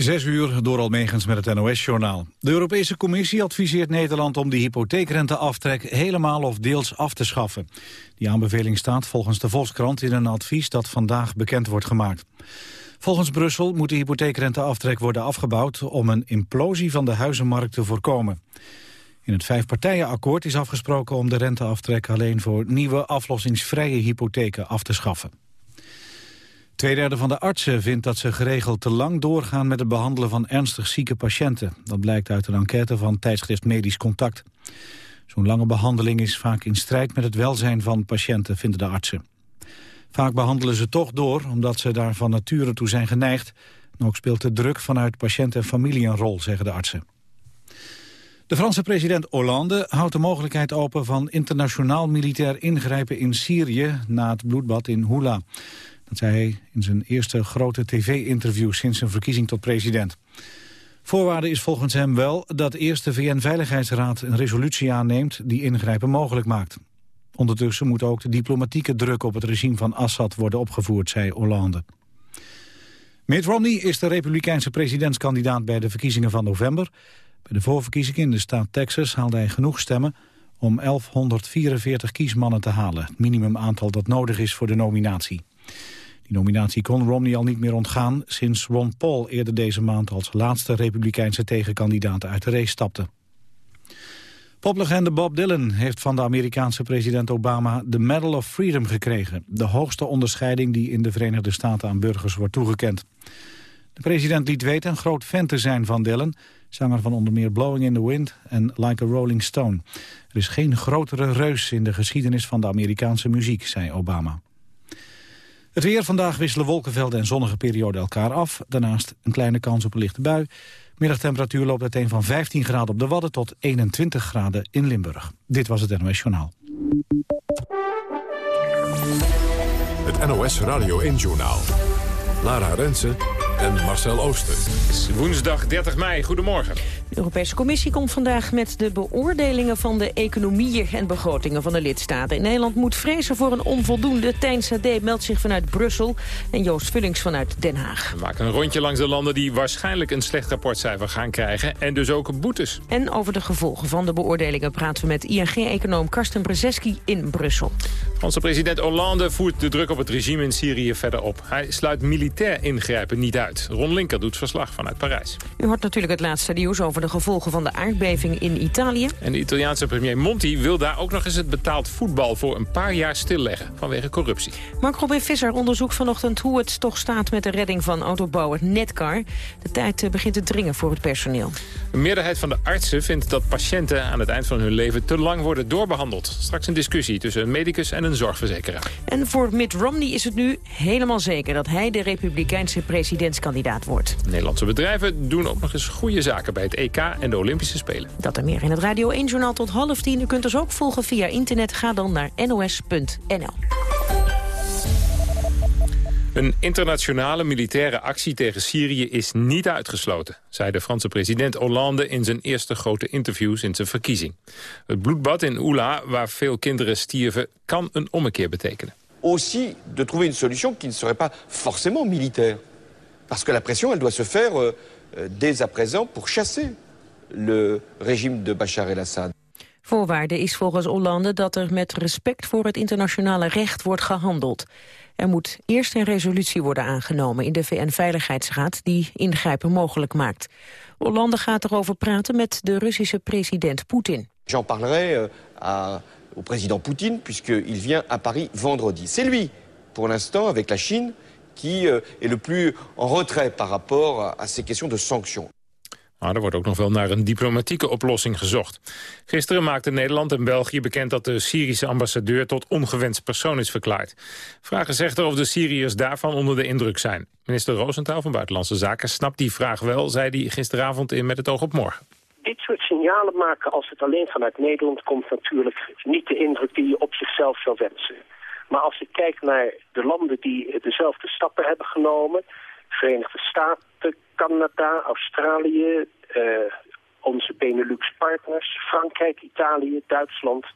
Zes uur door Almegens met het NOS-journaal. De Europese Commissie adviseert Nederland om de hypotheekrenteaftrek helemaal of deels af te schaffen. Die aanbeveling staat volgens de Volkskrant in een advies dat vandaag bekend wordt gemaakt. Volgens Brussel moet de hypotheekrenteaftrek worden afgebouwd om een implosie van de huizenmarkt te voorkomen. In het vijfpartijenakkoord is afgesproken om de renteaftrek alleen voor nieuwe aflossingsvrije hypotheken af te schaffen. Tweederde van de artsen vindt dat ze geregeld te lang doorgaan met het behandelen van ernstig zieke patiënten. Dat blijkt uit een enquête van tijdschrift Medisch Contact. Zo'n lange behandeling is vaak in strijd met het welzijn van patiënten, vinden de artsen. Vaak behandelen ze toch door, omdat ze daar van nature toe zijn geneigd. En ook speelt de druk vanuit patiënt en familie een rol, zeggen de artsen. De Franse president Hollande houdt de mogelijkheid open van internationaal militair ingrijpen in Syrië na het bloedbad in Hula. Dat zei hij in zijn eerste grote tv-interview sinds zijn verkiezing tot president. Voorwaarde is volgens hem wel dat eerst de VN-veiligheidsraad een resolutie aanneemt die ingrijpen mogelijk maakt. Ondertussen moet ook de diplomatieke druk op het regime van Assad worden opgevoerd, zei Hollande. Mitt Romney is de republikeinse presidentskandidaat bij de verkiezingen van november. Bij de voorverkiezingen in de staat Texas haalde hij genoeg stemmen om 1144 kiesmannen te halen. Het minimumaantal dat nodig is voor de nominatie. Die nominatie kon Romney al niet meer ontgaan... sinds Ron Paul eerder deze maand als laatste republikeinse tegenkandidaat uit de race stapte. Poplegende Bob Dylan heeft van de Amerikaanse president Obama de Medal of Freedom gekregen. De hoogste onderscheiding die in de Verenigde Staten aan burgers wordt toegekend. De president liet weten een groot fan te zijn van Dylan, zanger van onder meer Blowing in the Wind en Like a Rolling Stone. Er is geen grotere reus in de geschiedenis van de Amerikaanse muziek, zei Obama. Het weer vandaag wisselen wolkenvelden en zonnige perioden elkaar af. Daarnaast een kleine kans op een lichte bui. Middagtemperatuur loopt uiteen van 15 graden op de Wadden tot 21 graden in Limburg. Dit was het NOS Journaal. Het NOS Radio 1 Journaal. Lara Rensen en Marcel Ooster. Het is woensdag 30 mei. Goedemorgen. De Europese Commissie komt vandaag met de beoordelingen van de economieën en begrotingen van de lidstaten. In Nederland moet vrezen voor een onvoldoende. Tijn Sade meldt zich vanuit Brussel en Joost Vullings vanuit Den Haag. We maken een rondje langs de landen die waarschijnlijk een slecht rapportcijfer gaan krijgen. En dus ook boetes. En over de gevolgen van de beoordelingen praten we met ING-econoom Karsten Brzeski in Brussel. Onze president Hollande voert de druk op het regime in Syrië verder op. Hij sluit militair ingrijpen niet uit. Ron Linker doet verslag vanuit Parijs. U hoort natuurlijk het laatste nieuws over de gevolgen van de aardbeving in Italië. En de Italiaanse premier Monti wil daar ook nog eens het betaald voetbal voor een paar jaar stilleggen vanwege corruptie. Mark Robin Visser onderzoekt vanochtend hoe het toch staat met de redding van autobouwer Netcar. De tijd eh, begint te dringen voor het personeel. Een meerderheid van de artsen vindt dat patiënten aan het eind van hun leven te lang worden doorbehandeld. Straks een discussie tussen een medicus en een zorgverzekeraar. En voor Mitt Romney is het nu helemaal zeker dat hij de republikeinse presidentskandidaat wordt. Nederlandse bedrijven doen ook nog eens goede zaken bij het EK en de Olympische Spelen. Dat en meer in het Radio 1-journaal tot half tien. U kunt ons ook volgen via internet. Ga dan naar nos.nl. Een internationale militaire actie tegen Syrië is niet uitgesloten, zei de Franse president Hollande in zijn eerste grote interview sinds zijn verkiezing. Het bloedbad in Oula, waar veel kinderen stierven, kan een ommekeer betekenen. Aussi de trouver une solution qui ne serait pas forcément militaire. Parce que la pression, elle doit se faire euh, euh, dès à présent pour chasser le régime de Bachar el-Assad. Voorwaarde is volgens Hollande dat er met respect voor het internationale recht wordt gehandeld. Er moet eerst een resolutie worden aangenomen in de VN-veiligheidsraad die ingrijpen mogelijk maakt. Hollande gaat erover praten met de Russische president Poetin. J'en parlerai euh, à, au président Poutine puisqu'il vient à Paris vendredi. C'est lui, pour l'instant, avec la Chine, qui euh, est le plus en retrait par rapport à ces questions de sanctions. Maar er wordt ook nog wel naar een diplomatieke oplossing gezocht. Gisteren maakten Nederland en België bekend dat de Syrische ambassadeur tot ongewenst persoon is verklaard. Vragen zegt er of de Syriërs daarvan onder de indruk zijn. Minister Roosentaal van Buitenlandse Zaken snapt die vraag wel, zei hij gisteravond in Met het oog op morgen. Dit soort signalen maken als het alleen vanuit Nederland komt natuurlijk niet de indruk die je op zichzelf zou wensen. Maar als ik kijk naar de landen die dezelfde stappen hebben genomen, Verenigde Staten, Canada, Australië, uh, onze Benelux-partners, Frankrijk, Italië, Duitsland,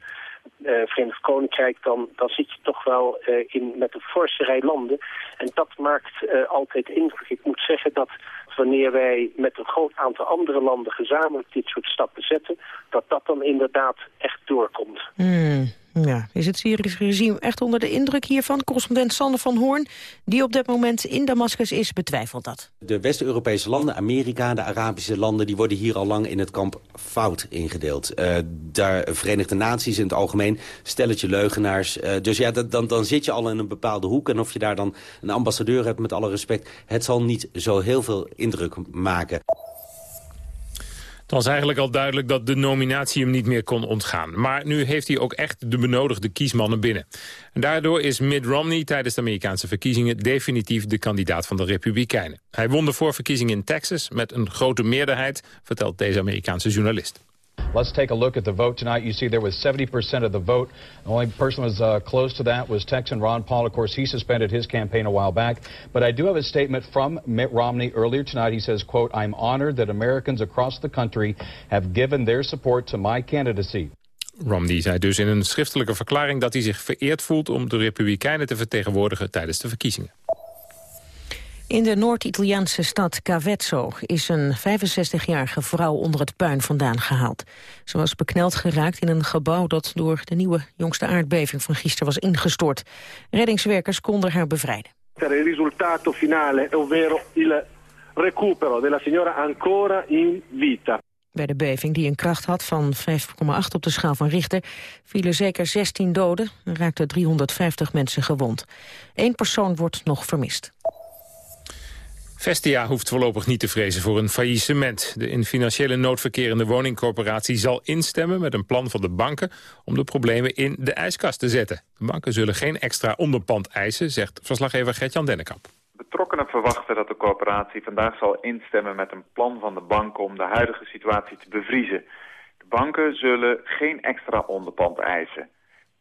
uh, Verenigd Koninkrijk, dan, dan zit je toch wel uh, in, met een forse rij landen. En dat maakt altijd indruk. Ik moet zeggen dat wanneer wij met een groot aantal andere landen gezamenlijk dit soort stappen zetten, dat dat dan inderdaad echt doorkomt. Hmm. Ja, is het Syrische regime echt onder de indruk hiervan? Correspondent Sander van Hoorn, die op dit moment in Damascus is, betwijfelt dat. De West-Europese landen, Amerika, de Arabische landen... die worden hier al lang in het kamp fout ingedeeld. Uh, de Verenigde Naties in het algemeen, stelletje leugenaars. Uh, dus ja, dan, dan zit je al in een bepaalde hoek. En of je daar dan een ambassadeur hebt, met alle respect... het zal niet zo heel veel indruk maken. Het was eigenlijk al duidelijk dat de nominatie hem niet meer kon ontgaan. Maar nu heeft hij ook echt de benodigde kiesmannen binnen. En daardoor is Mitt Romney tijdens de Amerikaanse verkiezingen... definitief de kandidaat van de Republikeinen. Hij won de voorverkiezingen in Texas met een grote meerderheid... vertelt deze Amerikaanse journalist. Let's take a look at the vote tonight. You see there was 70% of the vote. The only person who was uh, close to that was Texan Ron Paul. Of course, he suspended his campaign a while back. But I do have a statement from Mitt Romney earlier tonight. He says, quote, I'm honored that Americans across the country have given their support to my candidacy. Romney zei dus in een schriftelijke verklaring dat hij zich vereerd voelt om de Republikeinen te vertegenwoordigen tijdens de verkiezingen. In de Noord-Italiaanse stad Cavezzo is een 65-jarige vrouw onder het puin vandaan gehaald. Ze was bekneld geraakt in een gebouw dat door de nieuwe jongste aardbeving van gisteren was ingestort. Reddingswerkers konden haar bevrijden. Het risultato finale, ovvero il recupero della signora ancora in vita. Bij de beving, die een kracht had van 5,8 op de schaal van Richter... vielen zeker 16 doden en raakten 350 mensen gewond. Eén persoon wordt nog vermist. Vestia hoeft voorlopig niet te vrezen voor een faillissement. De in financiële nood verkerende woningcorporatie zal instemmen met een plan van de banken om de problemen in de ijskast te zetten. De banken zullen geen extra onderpand eisen, zegt verslaggever Gert-Jan Dennekamp. Betrokkenen verwachten dat de corporatie vandaag zal instemmen met een plan van de banken om de huidige situatie te bevriezen. De banken zullen geen extra onderpand eisen.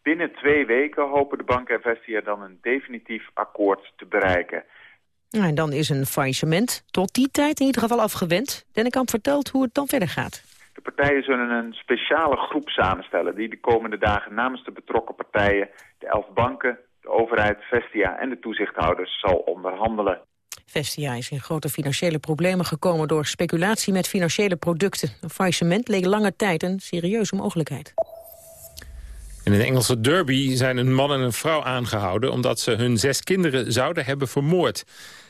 Binnen twee weken hopen de banken en Vestia dan een definitief akkoord te bereiken. Nou, en dan is een faillissement tot die tijd in ieder geval afgewend. Dennekamp vertelt hoe het dan verder gaat. De partijen zullen een speciale groep samenstellen... die de komende dagen namens de betrokken partijen... de elf banken, de overheid, Vestia en de toezichthouders zal onderhandelen. Vestia is in grote financiële problemen gekomen... door speculatie met financiële producten. Een faillissement leek lange tijd een serieuze mogelijkheid. In een Engelse derby zijn een man en een vrouw aangehouden... omdat ze hun zes kinderen zouden hebben vermoord.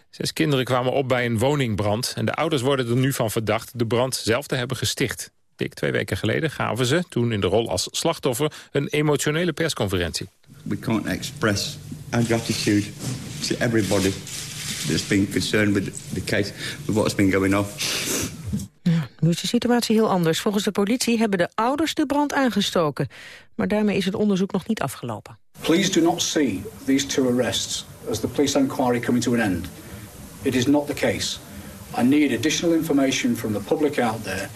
Zes kinderen kwamen op bij een woningbrand... en de ouders worden er nu van verdacht de brand zelf te hebben gesticht. Dik twee weken geleden gaven ze, toen in de rol als slachtoffer... een emotionele persconferentie. We can't express our gratitude to everybody that's been concerned with the case, with what's been going on. Ja, nu is de situatie heel anders. Volgens de politie hebben de ouders de brand aangestoken. Maar daarmee is het onderzoek nog niet afgelopen. Please do not see these two arrests as the police inquiry coming to an end. It is not the case. I need additional information from the public out there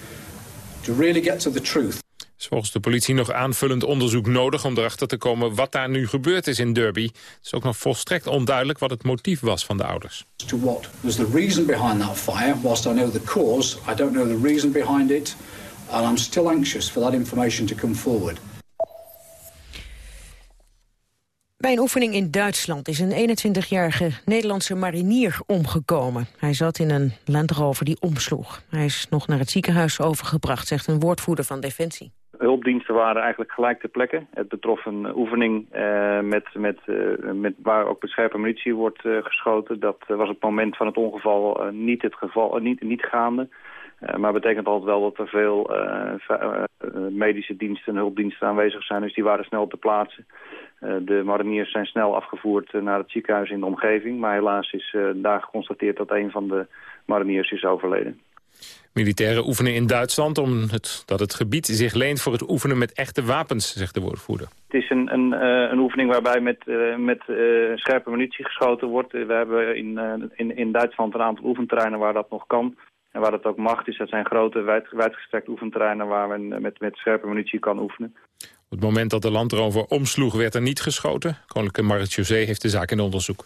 to really get to the truth. Is volgens de politie nog aanvullend onderzoek nodig om erachter te komen wat daar nu gebeurd is in Derby. Het is ook nog volstrekt onduidelijk wat het motief was van de ouders. To what was the reason behind that fire? Whilst I know the cause, I don't know the reason behind it. And I'm still anxious for that information to come forward. Bij een oefening in Duitsland is een 21-jarige Nederlandse marinier omgekomen. Hij zat in een Land Rover die omsloeg. Hij is nog naar het ziekenhuis overgebracht, zegt een woordvoerder van Defensie. Hulpdiensten waren eigenlijk gelijk ter plekke. Het betrof een oefening uh, met, met, uh, met waar ook bescherpe munitie wordt uh, geschoten. Dat was het moment van het ongeval niet, het geval, niet, niet gaande. maar betekent altijd wel dat er veel medische diensten en hulpdiensten aanwezig zijn. Dus die waren snel te plaatsen. Eh, de mariniers zijn snel afgevoerd eh, naar het ziekenhuis in de omgeving. Maar helaas is eh, daar geconstateerd dat een van de mariniers is overleden. Militairen oefenen in Duitsland omdat het, het gebied zich leent voor het oefenen met echte wapens, zegt de woordvoerder. Het is een, een, een oefening waarbij met, met scherpe munitie geschoten wordt. We hebben in, in, in Duitsland een aantal oefenterreinen waar dat nog kan. En waar dat ook mag. Dus dat zijn grote, wijd, wijdgestrekte oefenterreinen waar men met, met scherpe munitie kan oefenen. Op het moment dat de landrover omsloeg werd er niet geschoten. Koninklijke Marechaussee heeft de zaak in onderzoek.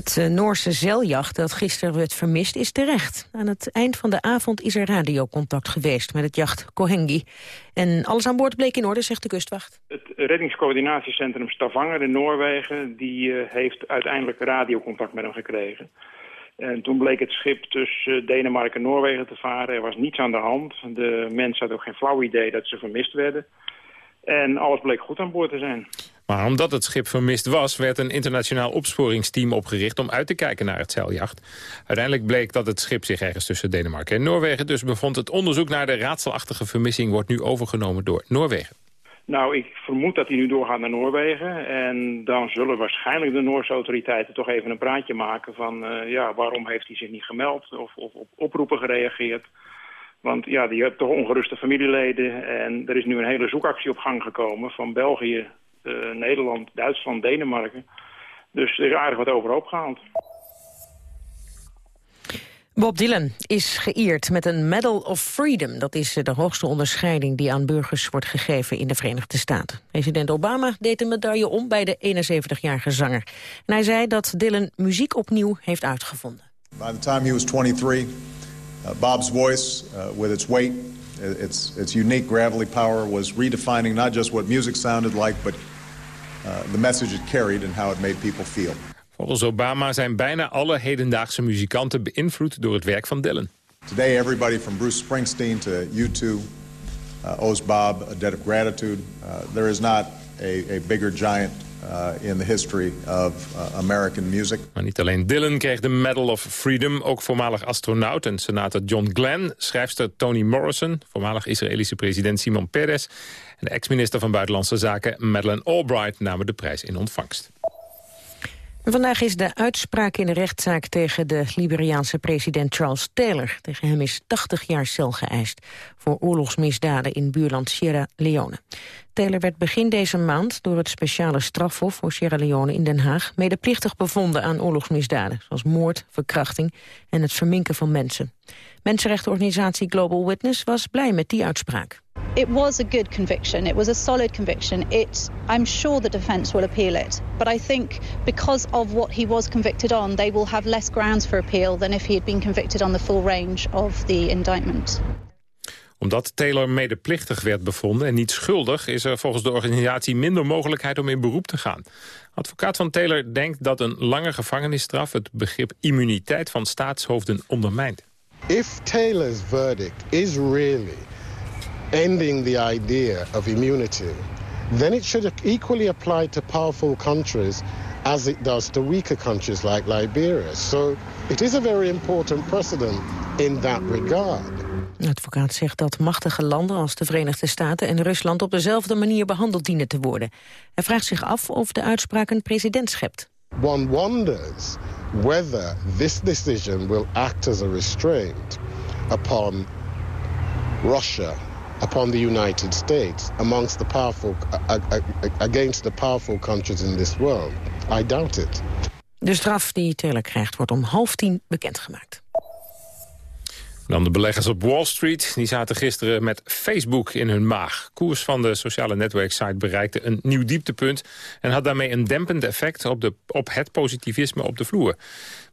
Het uh, Noorse zeiljacht dat gisteren werd vermist is terecht. Aan het eind van de avond is er radiocontact geweest met het jacht Kohengi. En alles aan boord bleek in orde, zegt de kustwacht. Het reddingscoördinatiecentrum Stavanger in Noorwegen... die uh, heeft uiteindelijk radiocontact met hem gekregen. En toen bleek het schip tussen Denemarken en Noorwegen te varen. Er was niets aan de hand. De mensen hadden ook geen flauw idee dat ze vermist werden. En alles bleek goed aan boord te zijn. Maar omdat het schip vermist was, werd een internationaal opsporingsteam opgericht om uit te kijken naar het zeiljacht. Uiteindelijk bleek dat het schip zich ergens tussen Denemarken en Noorwegen dus bevond. Het onderzoek naar de raadselachtige vermissing wordt nu overgenomen door Noorwegen. Nou, ik vermoed dat hij nu doorgaat naar Noorwegen. En dan zullen waarschijnlijk de Noorse autoriteiten toch even een praatje maken van... Uh, ja, waarom heeft hij zich niet gemeld of, of op oproepen gereageerd. Want ja, je hebt toch ongeruste familieleden. En er is nu een hele zoekactie op gang gekomen van België, Nederland, Duitsland, Denemarken. Dus er is aardig wat overhoop gehaald. Bob Dylan is geëerd met een Medal of Freedom. Dat is de hoogste onderscheiding die aan burgers wordt gegeven in de Verenigde Staten. President Obama deed de medaille om bij de 71-jarige zanger. En hij zei dat Dylan muziek opnieuw heeft uitgevonden. By the time he was 23, uh, Bob's voice, uh, with its weight, its, its unique gravelly power, was redefining not just what music sounded like, but uh, the message it carried and how it made people feel. Volgens Obama zijn bijna alle hedendaagse muzikanten beïnvloed door het werk van Dylan. Today everybody from Bruce Springsteen to U2 uh, owes Bob a debt of gratitude. Uh, there is not a, a bigger giant uh, in the history of uh, American music. Maar niet alleen Dylan kreeg de Medal of Freedom, ook voormalig astronaut en senator John Glenn, schrijfster Toni Morrison, voormalig Israëlische president Simon Peres en de ex-minister van Buitenlandse Zaken Madeleine Albright namen de prijs in ontvangst. Vandaag is de uitspraak in de rechtszaak tegen de Liberiaanse president Charles Taylor. Tegen hem is 80 jaar cel geëist voor oorlogsmisdaden in buurland Sierra Leone. Taylor werd begin deze maand door het speciale strafhof voor Sierra Leone in Den Haag medeplichtig bevonden aan oorlogsmisdaden, zoals moord, verkrachting en het verminken van mensen. Mensenrechtenorganisatie Global Witness was blij met die uitspraak. It was a good conviction. It was a solid conviction. It, I'm sure the defence will appeal it. But I think because of what he was convicted on, they will have less grounds for appeal than if he had been convicted on the full range of the indictment omdat Taylor medeplichtig werd bevonden en niet schuldig... is er volgens de organisatie minder mogelijkheid om in beroep te gaan. Advocaat van Taylor denkt dat een lange gevangenisstraf... het begrip immuniteit van staatshoofden ondermijnt. If Taylor's verdict is really ending the idea of immunity... then it should equally apply to powerful countries as it does to weaker countries like Liberia. So it is a very important precedent in that regard. De advocaat zegt dat machtige landen als de Verenigde Staten en Rusland op dezelfde manier behandeld dienen te worden. Hij vraagt zich af of de uitspraak een precedent schept. One wonders whether this decision will act as a restraint upon Russia, upon the United States, amongst the powerful, against the powerful countries in this world. I doubt it. De straf die Taylor krijgt wordt om half tien bekendgemaakt. Dan de beleggers op Wall Street. Die zaten gisteren met Facebook in hun maag. Koers van de sociale netwerksite bereikte een nieuw dieptepunt... en had daarmee een dempend effect op, de, op het positivisme op de vloer.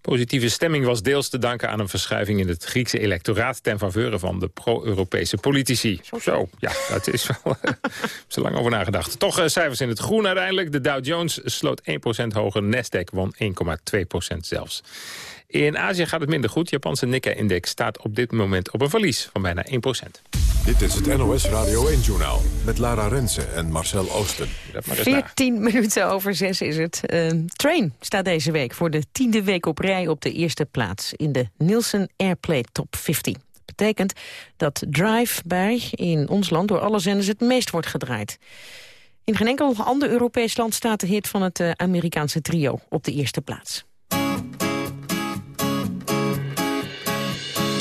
Positieve stemming was deels te danken aan een verschuiving... in het Griekse electoraat ten faveur van de pro-Europese politici. Zo, ja, dat is wel zo lang over nagedacht. Toch uh, cijfers in het groen uiteindelijk. De Dow Jones sloot 1% hoger, Nasdaq won 1,2% zelfs. In Azië gaat het minder goed. Japanse Nikkei-index staat op dit moment op een verlies van bijna 1% Dit is het NOS Radio 1-journaal met Lara Rensen en Marcel Oosten. 14 minuten over 6 is het. Uh, Train staat deze week voor de tiende week op rij op de eerste plaats... in de Nielsen Airplay Top 50. Dat betekent dat Drive bij in ons land door alle zenders het meest wordt gedraaid. In geen enkel ander Europees land staat de hit van het uh, Amerikaanse trio op de eerste plaats.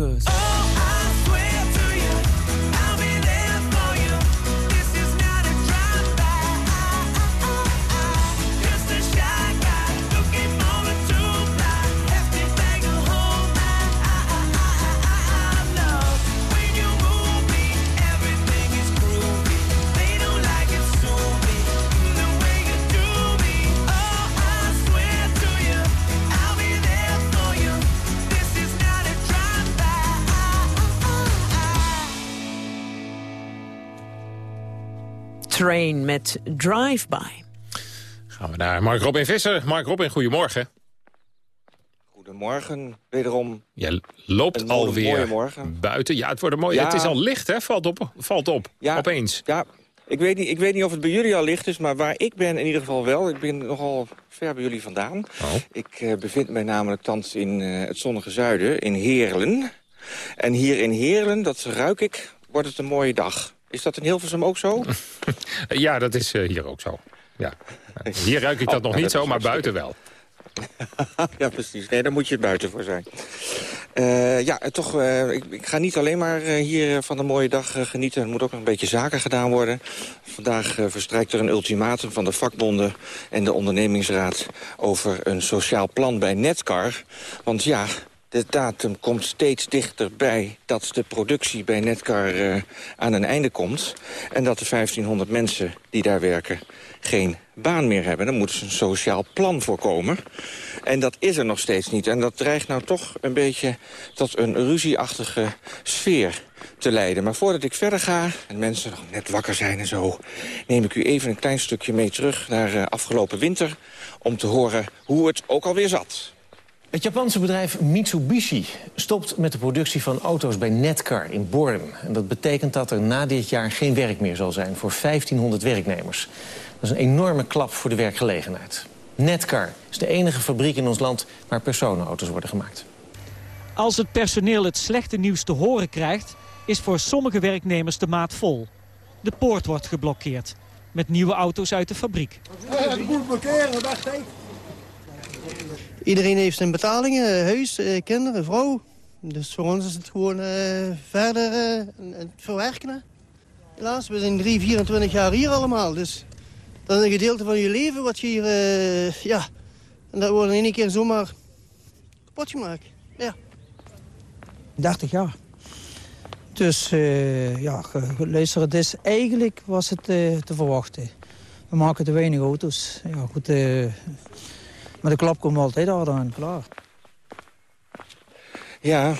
cause. Train met Drive-By. Gaan we naar Mark Robin Visser. Mark Robin, goedemorgen. Goedemorgen, wederom. Je loopt Een mooie- alweer mooie morgen. buiten. Ja, het wordt een mooi. Ja. Het is al licht, hè? Valt op. Valt op. Ja, Opeens. Ja, ik weet, niet, ik weet niet of het bij jullie al licht is, maar waar ik ben in ieder geval wel. Ik ben nogal ver bij jullie vandaan. Oh. Ik eh, bevind mij namelijk thans in eh, het zonnige zuiden, in Heerlen. En hier in Heerlen, dat ruik ik, wordt het een mooie dag. Is dat in Hilversum ook zo? Ja, dat is eh, hier ook zo. Ja. Hier ruik ik dat Oh, nog nou, niet dat zo, maar buiten wel. ja, precies. Nee, daar moet je het buiten voor zijn. Eh, ja, toch, eh, ik, ik ga niet alleen maar hier van een mooie dag genieten. Er moet ook nog een beetje zaken gedaan worden. Vandaag verstrijkt er een ultimatum van de vakbonden en de ondernemingsraad... over een sociaal plan bij Netcar. Want ja, de datum komt steeds dichterbij dat de productie bij Netcar eh, aan een einde komt. En dat de 1500 mensen die daar werken geen baan meer hebben. Daar moet een sociaal plan voor komen. En dat is er nog steeds niet. En dat dreigt nou toch een beetje tot een ruzieachtige sfeer te leiden. Maar voordat ik verder ga, en mensen nog net wakker zijn en zo... neem ik u even een klein stukje mee terug naar eh, afgelopen winter... om te horen hoe het ook alweer zat. Het Japanse bedrijf Mitsubishi stopt met de productie van auto's bij Netcar in Born. En dat betekent dat er na dit jaar geen werk meer zal zijn voor 1500 werknemers. Dat is een enorme klap voor de werkgelegenheid. Netcar is de enige fabriek in ons land waar personenauto's worden gemaakt. Als het personeel het slechte nieuws te horen krijgt... is voor sommige werknemers de maat vol. De poort wordt geblokkeerd. Met nieuwe auto's uit de fabriek. Het moet blokkeren, wacht even. Iedereen heeft zijn betalingen, huis, eh, kinderen, vrouw. Dus voor ons is het gewoon eh, verder eh, en- en verwerken. Helaas, we zijn 3, 24 jaar hier allemaal. Dus dat is een gedeelte van je leven wat je hier... eh, ja, en dat wordt in één keer zomaar kapot gemaakt. Ja. 30 jaar. Dus eh, ja, luister, het is, eigenlijk was het eh, te verwachten. We maken te weinig auto's. Ja, goed, eh, maar de klap komt altijd hard aan, klaar. Ja,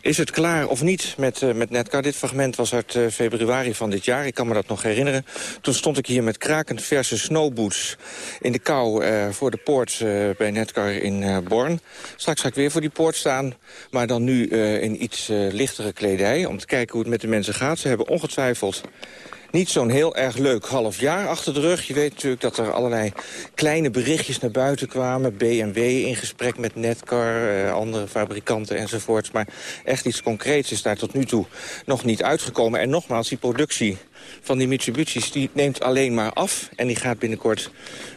is het klaar of niet met, eh, met Netcar? Dit fragment was uit eh, februari van dit jaar. Ik kan me dat nog herinneren. Toen stond ik hier met krakend verse snowboots in de kou eh, voor de poort bij Netcar in Born. Straks ga ik weer voor die poort staan, maar dan nu in iets lichtere kledij... om te kijken hoe het met de mensen gaat. Ze hebben ongetwijfeld niet zo'n heel erg leuk half jaar achter de rug. Je weet natuurlijk dat er allerlei kleine berichtjes naar buiten kwamen. BMW in gesprek met Netcar, eh, andere fabrikanten enzovoorts. Maar echt iets concreets is daar tot nu toe nog niet uitgekomen. En nogmaals, die productie van die Mitsubishi's die neemt alleen maar af. En die gaat binnenkort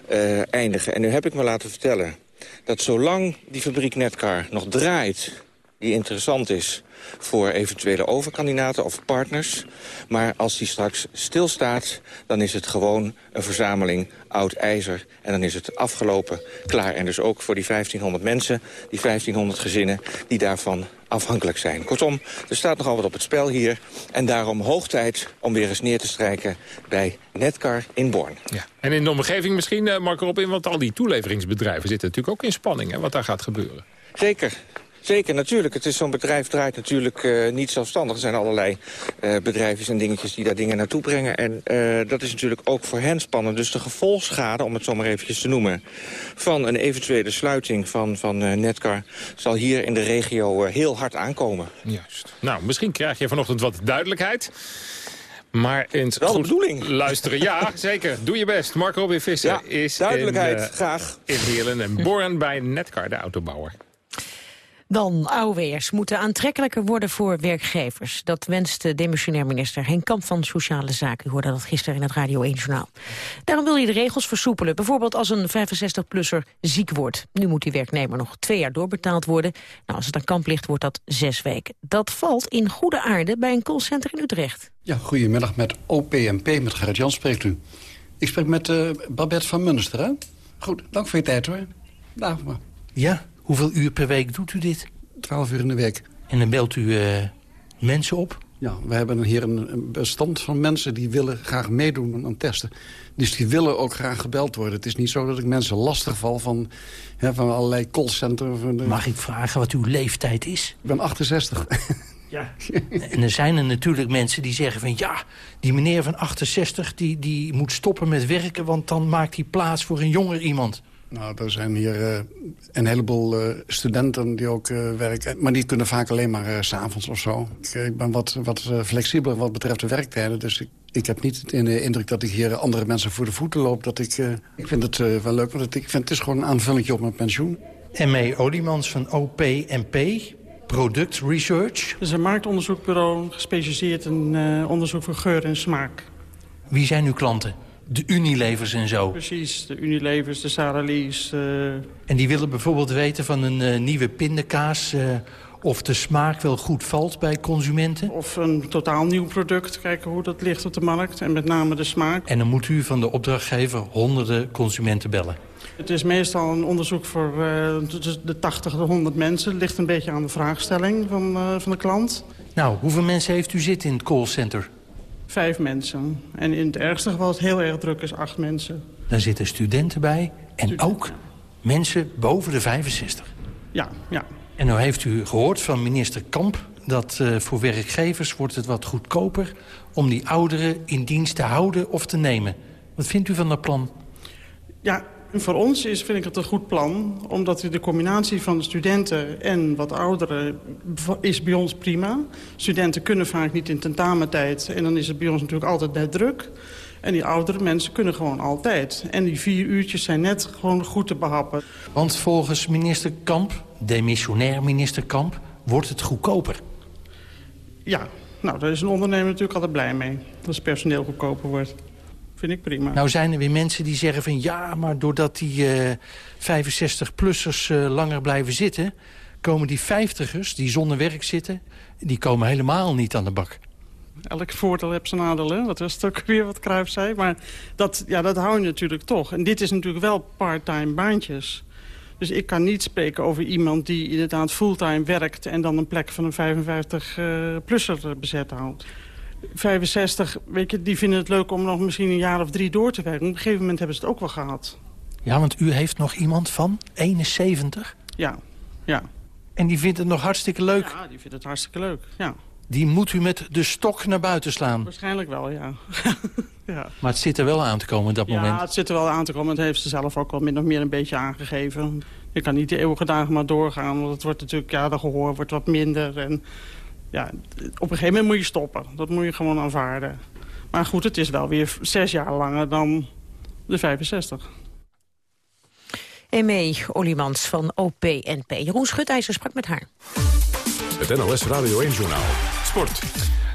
uh, eindigen. En nu heb ik me laten vertellen dat zolang die fabriek Netcar nog draait... die interessant is voor eventuele overkandidaten of partners. Maar als die straks stilstaat, dan is het gewoon een verzameling oud ijzer. En dan is het afgelopen, klaar. En dus ook voor die 1500 mensen, die 1500 gezinnen... die daarvan afhankelijk zijn. Kortom, er staat nogal wat op het spel hier. En daarom hoog tijd om weer eens neer te strijken bij Netcar in Born. Ja. En in de omgeving misschien, uh, Mark erop in... want al die toeleveringsbedrijven zitten natuurlijk ook in spanning... Hè, wat daar gaat gebeuren. Zeker. Zeker, natuurlijk. Het is Zo'n bedrijf draait natuurlijk uh, niet zelfstandig. Er zijn allerlei uh, bedrijfjes en dingetjes die daar dingen naartoe brengen. En uh, dat is natuurlijk ook voor hen spannend. Dus de gevolgschade, om het zo maar eventjes te noemen... van een eventuele sluiting van, van Netcar... zal hier in de regio heel hard aankomen. Juist. Nou, misschien krijg je vanochtend wat duidelijkheid... Maar in Wel de bedoeling. Luisteren, ja, zeker. Doe je best. Marco Robin Visser ja, is duidelijkheid, in, graag. in Heerlen en Born bij Netcar, de autobouwer. Dan AOW'ers moeten aantrekkelijker worden voor werkgevers. Dat wenst de demissionair minister Henk Kamp van Sociale Zaken. U hoorde dat gisteren in het Radio 1 Journaal. Daarom wil hij de regels versoepelen. Bijvoorbeeld als een 65-plusser ziek wordt. Nu moet die werknemer nog twee jaar doorbetaald worden. Nou, als het aan Kamp ligt, wordt dat zes weken. Dat valt in goede aarde bij een callcenter in Utrecht. Ja, goedemiddag met OPMP, met Gerrit Jan spreekt u. Ik spreek met uh, Babette van Munster, hè? Goed, dank voor je tijd, hoor. Dag maar. Ja, Hoeveel uur per week doet u dit? 12 uur in de week. En dan belt u uh, mensen op? Ja, we hebben hier een, bestand van mensen die willen graag meedoen aan testen. Dus die willen ook graag gebeld worden. Het is niet zo dat ik mensen lastig val van, hè, van allerlei callcenters. Mag ik vragen wat uw leeftijd is? Ik ben 68. Ja. en er zijn er natuurlijk mensen die zeggen van... ja, die meneer van 68 die, die moet stoppen met werken... want dan maakt hij plaats voor een jonger iemand. Nou, er zijn hier uh, een heleboel uh, studenten die ook uh, werken. Maar die kunnen vaak alleen maar s s'avonds of zo. Ik, ik, ben wat, wat flexibeler wat betreft de werktijden. Dus ik, ik heb niet de indruk dat ik hier andere mensen voor de voeten loop. Dat ik, ik vind het wel leuk, want het, ik vind het is gewoon een aanvullingje op mijn pensioen. M.E. Oliemans van OPMP, Product Research. Het is een marktonderzoekbureau gespecialiseerd in onderzoek voor geur en smaak. Wie zijn uw klanten? De Unilevers en zo. Precies, de Unilevers, de Saralies. Uh... En die willen bijvoorbeeld weten van een uh, nieuwe pindakaas... Uh, of de smaak wel goed valt bij consumenten. Of een totaal nieuw product, kijken hoe dat ligt op de markt. En met name de smaak. En dan moet u van de opdrachtgever honderden consumenten bellen. Het is meestal een onderzoek voor de 80 tot 100 mensen. Het ligt een beetje aan de vraagstelling van, van de klant. Nou, hoeveel mensen heeft u zitten in het callcenter? Vijf mensen. En in het ergste geval, het heel erg druk is, acht mensen. Daar zitten studenten bij en ook mensen boven de 65. Ja, ja. En nou heeft u gehoord van minister Kamp... dat uh, voor werkgevers wordt het wat goedkoper... om die ouderen in dienst te houden of te nemen. Wat vindt u van dat plan? Ja, voor ons is, vind ik het een goed plan, omdat de combinatie van studenten en wat ouderen is bij ons prima. Studenten kunnen vaak niet in tentamentijd en dan is het bij ons natuurlijk altijd net druk. En die oudere mensen kunnen gewoon altijd. En die vier uurtjes zijn net gewoon goed te behappen. Want volgens minister Kamp, demissionair minister Kamp, wordt het goedkoper. Ja, nou, daar is een ondernemer natuurlijk altijd blij mee. Als het personeel goedkoper wordt vind ik prima. Nou zijn er weer mensen die zeggen van ja, maar doordat die uh, 65-plussers uh, langer blijven zitten... komen die 50ers die zonder werk zitten, die komen helemaal niet aan de bak. Elk voordeel heeft zijn nadeel, Wat was het ook weer wat Cruijff zei. Maar dat, ja, dat hou je natuurlijk toch. En dit is natuurlijk wel part-time baantjes. Dus ik kan niet spreken over iemand die inderdaad fulltime werkt... en dan een plek van een 55-plusser uh, bezet houdt. 65, weet je, die vinden het leuk om nog misschien een jaar of drie door te werken. Op een gegeven moment hebben ze het ook wel gehad. Ja, want u heeft nog iemand van 71? Ja, ja. En die vindt het nog hartstikke leuk? Ja, die vindt het hartstikke leuk, ja. Die moet u met de stok naar buiten slaan? Waarschijnlijk wel, ja. ja. Maar het zit er wel aan te komen dat moment? Ja, het zit er wel aan te komen. Het heeft ze zelf ook wel min of meer een beetje aangegeven. Je kan niet de eeuwige dagen maar doorgaan. Want het wordt natuurlijk, ja, de gehoor wordt wat minder. En ja, op een gegeven moment moet je stoppen. Dat moet je gewoon aanvaarden. Maar goed, het is wel weer zes jaar langer dan de 65. Emme Olimans van OPNP. Jeroen Schutijzer sprak met haar. Het NOS Radio 1-journaal. Sport.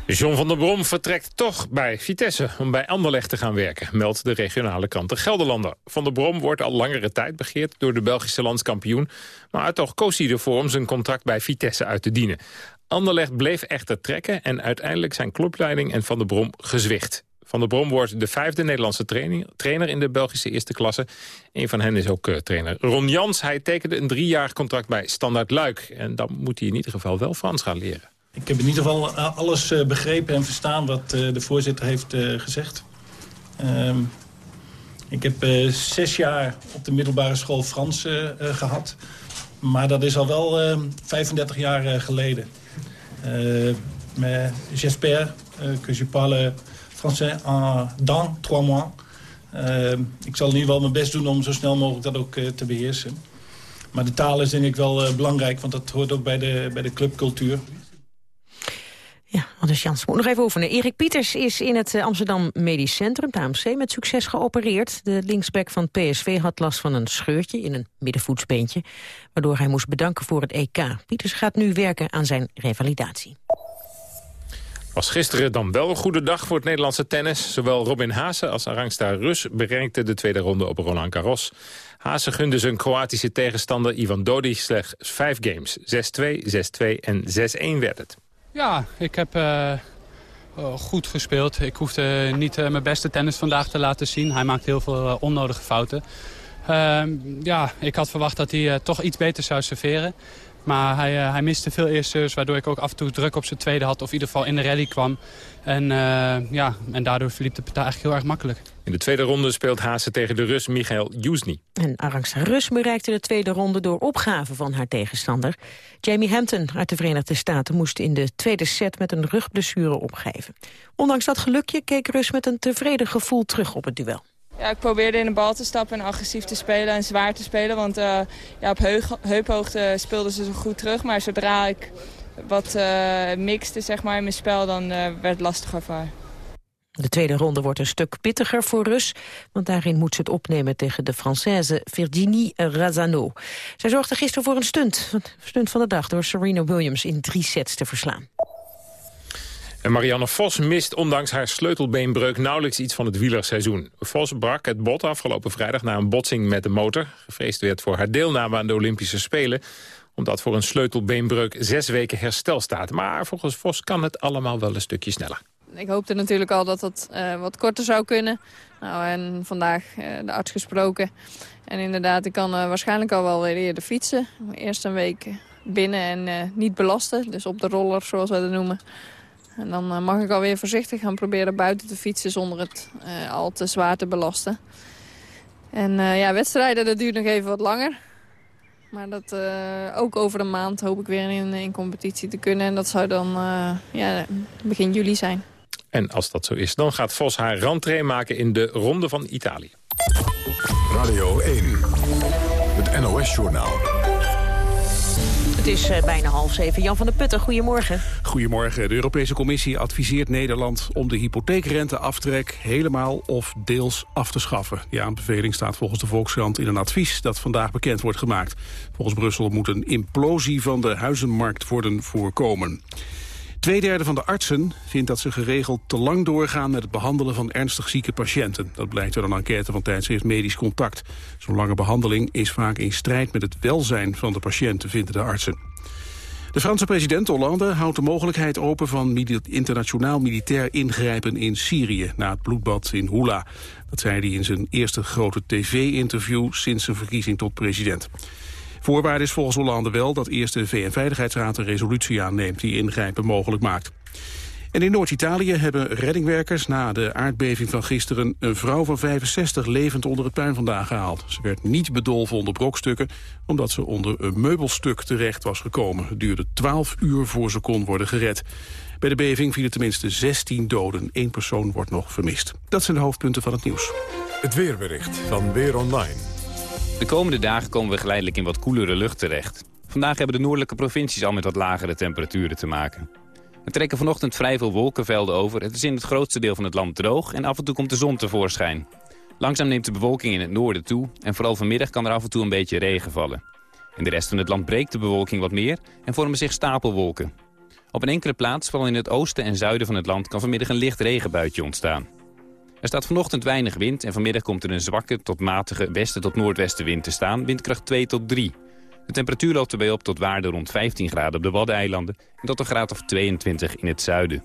John van der Brom vertrekt toch bij Vitesse om bij Anderlecht te gaan werken, meldt de regionale krant De Gelderlander. Van der Brom wordt al langere tijd begeerd door de Belgische landskampioen, maar toch koos hij ervoor om zijn contract bij Vitesse uit te dienen. Anderlecht bleef echter trekken en uiteindelijk zijn clubleiding en Van der Brom gezwicht. Van der Brom wordt de vijfde Nederlandse trainer in de Belgische eerste klasse. Een van hen is ook uh, trainer Ron Jans. Hij tekende een driejarig contract bij Standard Luik. En dan moet hij in ieder geval wel Frans gaan leren. Ik heb in ieder geval eh, alles uh, begrepen en verstaan wat de voorzitter heeft gezegd. Ehm, ik heb zes jaar op de middelbare school Frans gehad. Maar dat is al wel 35 jaar geleden. Mais j'espère que je parle français en dans trois mois. Uh, ik zal in ieder geval mijn best doen om zo snel mogelijk dat ook uh, te beheersen. Maar de taal is denk ik wel uh, belangrijk, want dat hoort ook bij de, bij de clubcultuur. Ja, Anders Jans moet nog even oefenen. Erik Pieters is in het Amsterdam Medisch Centrum, het AMC, met succes geopereerd. De linksback van PSV had last van een scheurtje in een middenvoetsbeentje, waardoor hij moest bedanken voor het EK. Pieters gaat nu werken aan zijn revalidatie. Was gisteren dan wel een goede dag voor het Nederlandse tennis. Zowel Robin Haase als Arangsta Rus bereikten de tweede ronde op Roland Garros. Haase gunde zijn Kroatische tegenstander Ivan Dodi slechts vijf games. 6-2, 6-2 en 6-1 werd het. Ja, ik heb uh, goed gespeeld. Ik hoefde niet uh, mijn beste tennis vandaag te laten zien. Hij maakt heel veel uh, onnodige fouten. Ehm, ja, ik had verwacht dat hij toch iets beter zou serveren. Maar hij, uh, hij miste veel eerste waardoor ik ook af en toe druk op zijn tweede had... of in ieder geval in de rally kwam. En, uh, ja, en daardoor verliep de partij eigenlijk heel erg makkelijk. In de tweede ronde speelt Haase tegen de Rus Michael Jusny. En Arangsa Rus bereikte de tweede ronde door opgave van haar tegenstander. Jamie Hampton uit de Verenigde Staten moest in de tweede set met een rugblessure opgeven. Ondanks dat gelukje keek Rus met een tevreden gevoel terug op het duel. Ja, ik probeerde in de bal te stappen en agressief te spelen en zwaar te spelen. Want uh, ja, op heuphoogte speelden ze zo goed terug. Maar zodra ik wat uh, mixte zeg maar, in mijn spel, dan uh, werd het lastiger voor haar. De tweede ronde wordt een stuk pittiger voor Rus, want daarin moet ze het opnemen tegen de Française Virginie Razano. Zij zorgde gisteren voor een stunt, een stunt van de dag, door Serena Williams in drie sets te verslaan. En Marianne Vos mist ondanks haar sleutelbeenbreuk nauwelijks iets van het wielerseizoen. Vos brak het bot afgelopen vrijdag na een botsing met de motor. Gevreesd werd voor haar deelname aan de Olympische Spelen omdat voor een sleutelbeenbreuk zes weken herstel staat. Maar volgens Vos kan het allemaal wel een stukje sneller. Ik hoopte natuurlijk al dat het uh, wat korter zou kunnen. Nou, en vandaag uh, de arts gesproken. En inderdaad, ik kan uh, waarschijnlijk al wel weer eerder fietsen. Eerst een week binnen en niet belasten. Dus op de roller, zoals we dat noemen. En dan uh, mag ik alweer voorzichtig gaan proberen buiten te fietsen zonder het uh, al te zwaar te belasten. En uh, ja, wedstrijden, dat duurt nog even wat langer. Maar dat ook over een maand hoop ik weer in, in competitie te kunnen. En dat zou dan ja, begin juli zijn. En als dat zo is, dan gaat Vos haar rentree maken in de Ronde van Italië. Radio 1, het NOS-journaal. Het is uh, bijna half zeven. Jan van der Putten, goedemorgen. Goedemorgen. De Europese Commissie adviseert Nederland om de hypotheekrenteaftrek helemaal of deels af te schaffen. Die aanbeveling staat volgens de Volkskrant in een advies dat vandaag bekend wordt gemaakt. Volgens Brussel moet een implosie van de huizenmarkt worden voorkomen. Tweederde van de artsen vindt dat ze geregeld te lang doorgaan met het behandelen van ernstig zieke patiënten. Dat blijkt uit een enquête van tijdschrift Medisch Contact. Zo'n lange behandeling is vaak in strijd met het welzijn van de patiënten, vinden de artsen. De Franse president Hollande houdt de mogelijkheid open van internationaal militair ingrijpen in Syrië na het bloedbad in Hula. Dat zei hij in zijn eerste grote tv-interview sinds zijn verkiezing tot president. Voorwaarde is volgens Hollande wel dat eerst de VN-veiligheidsraad een resolutie aanneemt die ingrijpen mogelijk maakt. En in Noord-Italië hebben reddingwerkers na de aardbeving van gisteren een vrouw van 65 levend onder het puin vandaan gehaald. Ze werd niet bedolven onder brokstukken, omdat ze onder een meubelstuk terecht was gekomen. Het duurde 12 uur voor ze kon worden gered. Bij de beving vielen tenminste 16 doden. Eén persoon wordt nog vermist. Dat zijn de hoofdpunten van het nieuws. Het weerbericht van Weer Online. De komende dagen komen we geleidelijk in wat koelere lucht terecht. Vandaag hebben de noordelijke provincies al met wat lagere temperaturen te maken. Er trekken vanochtend vrij veel wolkenvelden over. Het is in het grootste deel van het land droog en af en toe komt de zon tevoorschijn. Langzaam neemt de bewolking in het noorden toe en vooral vanmiddag kan er af en toe een beetje regen vallen. In de rest van het land breekt de bewolking wat meer en vormen zich stapelwolken. Op een enkele plaats, vooral in het oosten en zuiden van het land, kan vanmiddag een licht regenbuitje ontstaan. Er staat vanochtend weinig wind en vanmiddag komt er een zwakke tot matige westen tot noordwestenwind te staan, windkracht 2 tot 3. De temperatuur loopt erbij op tot waarde rond 15 graden op de Waddeneilanden en tot een graad of 22 in het zuiden.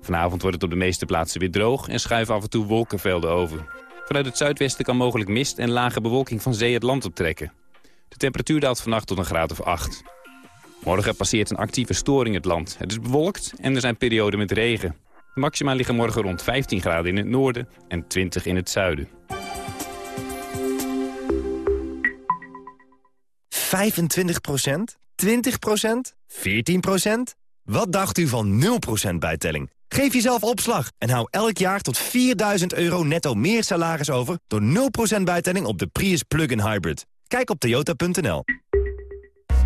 Vanavond wordt het op de meeste plaatsen weer droog en schuiven af en toe wolkenvelden over. Vanuit het zuidwesten kan mogelijk mist en lage bewolking van zee het land optrekken. De temperatuur daalt vannacht tot een graad of 8. Morgen passeert een actieve storing het land. Het is bewolkt en er zijn perioden met regen. De maxima liggen morgen rond 15 graden in het noorden en 20 in het zuiden. 25% 20% 14% Wat dacht u van 0% bijtelling? Geef jezelf opslag en hou elk jaar tot 4000 euro netto meer salaris over... door 0% bijtelling op de Prius Plug-in Hybrid. Kijk op toyota.nl.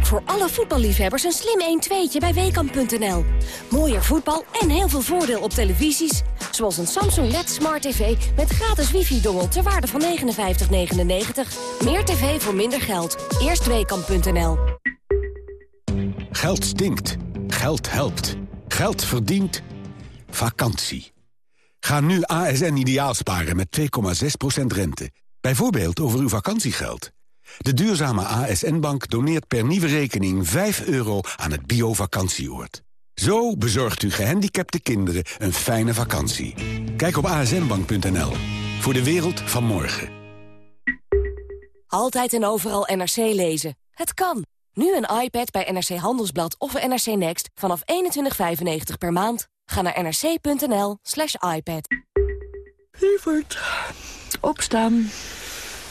Voor alle voetballiefhebbers een slim 1-2'tje bij Weekamp.nl. Mooier voetbal en heel veel voordeel op televisies. Zoals een Samsung LED Smart TV met gratis wifi-dongel ter waarde van 59,99. Meer tv voor minder geld. Eerst Weekamp.nl. Geld stinkt. Geld helpt. Geld verdient. Vakantie. Ga nu ASN ideaal sparen met 2,6% rente. Bijvoorbeeld over uw vakantiegeld. De duurzame ASN-Bank doneert per nieuwe rekening 5 euro aan het bio-vakantieoord. Zo bezorgt u gehandicapte kinderen een fijne vakantie. Kijk op asnbank.nl. Voor de wereld van morgen. Altijd en overal NRC lezen. Het kan. Nu een iPad bij NRC Handelsblad of NRC Next vanaf 21,95 per maand. Ga naar nrc.nl slash iPad. Lievert, opstaan.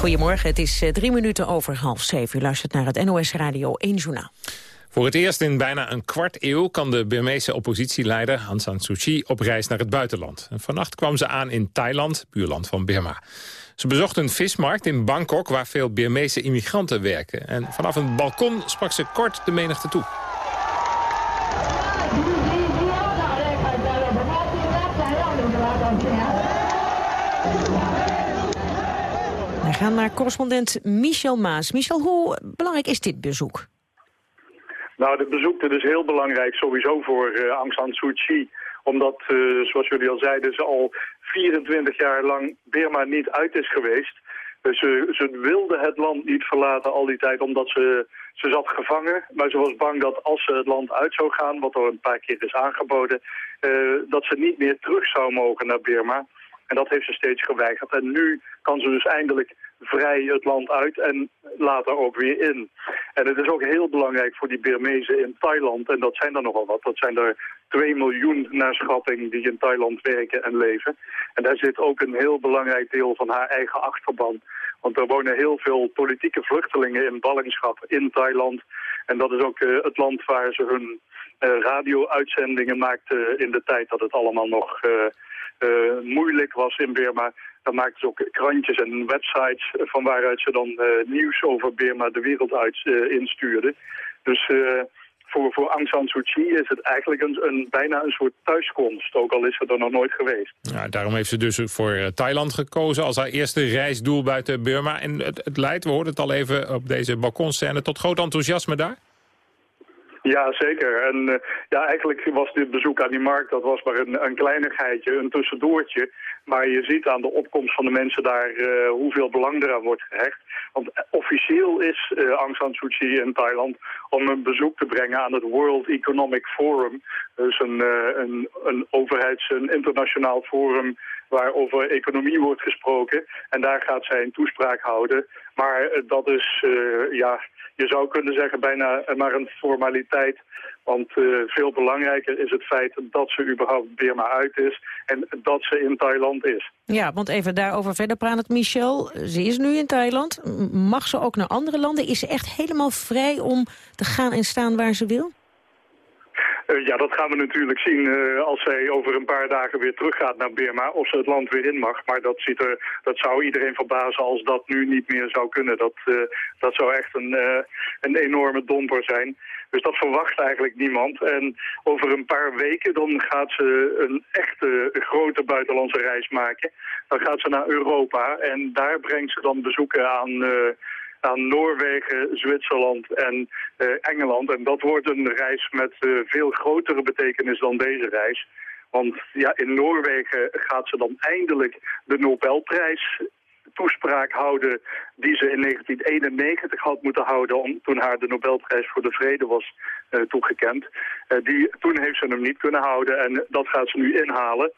Goedemorgen, het is eh, drie minuten over half zeven. U luistert naar het NOS Radio 1 Journaal. Voor het eerst in bijna een kwart eeuw kan de Burmeese oppositieleider Aung San Suu Kyi op reis naar het buitenland. En vannacht kwam ze aan in Thailand, buurland van Burma. Ze bezocht een vismarkt in Bangkok waar veel Burmeese immigranten werken. En vanaf een balkon sprak ze kort de menigte toe. Gaan naar correspondent Michel Maas. Michel, hoe belangrijk is dit bezoek? Nou, dit bezoek is heel belangrijk sowieso voor uh, Aung San Suu Kyi. Omdat, uh, zoals jullie al zeiden, ze al 24 jaar lang Burma niet uit is geweest. Dus ze, ze wilde het land niet verlaten al die tijd omdat ze, ze zat gevangen. Maar ze was bang dat als ze het land uit zou gaan, wat er een paar keer is aangeboden, dat ze niet meer terug zou mogen naar Burma. En dat heeft ze steeds geweigerd. En nu kan ze dus eindelijk vrij het land uit en later ook weer in. En het is ook heel belangrijk voor die Birmezen in Thailand. En dat zijn er nogal wat. Dat zijn er 2 miljoen naar schatting die in Thailand werken en leven. En daar zit ook een heel belangrijk deel van haar eigen achterban. Want er wonen heel veel politieke vluchtelingen in ballingschap in Thailand. En dat is ook uh, het land waar ze hun uh, radio-uitzendingen maakten in de tijd dat het allemaal nog... Uh, moeilijk was in Burma. Dan maakten ze ook krantjes en websites van waaruit ze dan uh, nieuws over Burma de wereld uit uh, instuurden. Dus voor, voor Aung San Suu Kyi is het eigenlijk een, een, bijna een soort thuiskomst, ook al is ze er nog nooit geweest. Ja, daarom heeft ze dus voor Thailand gekozen als haar eerste reisdoel buiten Burma. En het, het leidt, we hoorden het al even op deze balkonscène, tot groot enthousiasme daar? Ja, zeker. En uh, ja, eigenlijk was dit bezoek aan die markt, dat was maar een, een kleinigheidje, een tussendoortje. Maar je ziet aan de opkomst van de mensen daar uh, hoeveel belang eraan wordt gehecht. Want officieel is uh, Aung San Suu Kyi in Thailand om een bezoek te brengen aan het World Economic Forum. Dus een, een, een overheids- een internationaal forum waar over economie wordt gesproken. En daar gaat zij een toespraak houden. Maar eh, dat is, uh, ja, je zou kunnen zeggen bijna maar een formaliteit. Want veel belangrijker is het feit dat ze überhaupt Birma uit is en dat ze in Thailand is. Ja, want even daarover verder praten, Michel. Ze is nu in Thailand. Mag ze ook naar andere landen? Is ze echt helemaal vrij om te gaan en staan waar ze wil? Uh, ja, dat gaan we natuurlijk zien uh, als zij over een paar dagen weer teruggaat naar Burma. Of ze het land weer in mag. Maar dat, ziet er, dat zou iedereen verbazen als dat nu niet meer zou kunnen. Dat, uh, dat zou echt een, een enorme domper zijn. Dus dat verwacht eigenlijk niemand. En over een paar weken dan gaat ze een echte grote buitenlandse reis maken. Dan gaat ze naar Europa en daar brengt ze dan bezoeken aan aan Noorwegen, Zwitserland en uh, Engeland. En dat wordt een reis met uh, veel grotere betekenis dan deze reis. Want ja, in Noorwegen gaat ze dan eindelijk de Nobelprijs toespraak houden die ze in 1991 had moeten houden om, toen haar de Nobelprijs voor de Vrede was toegekend. Uh, die, toen heeft ze hem niet kunnen houden en dat gaat ze nu inhalen.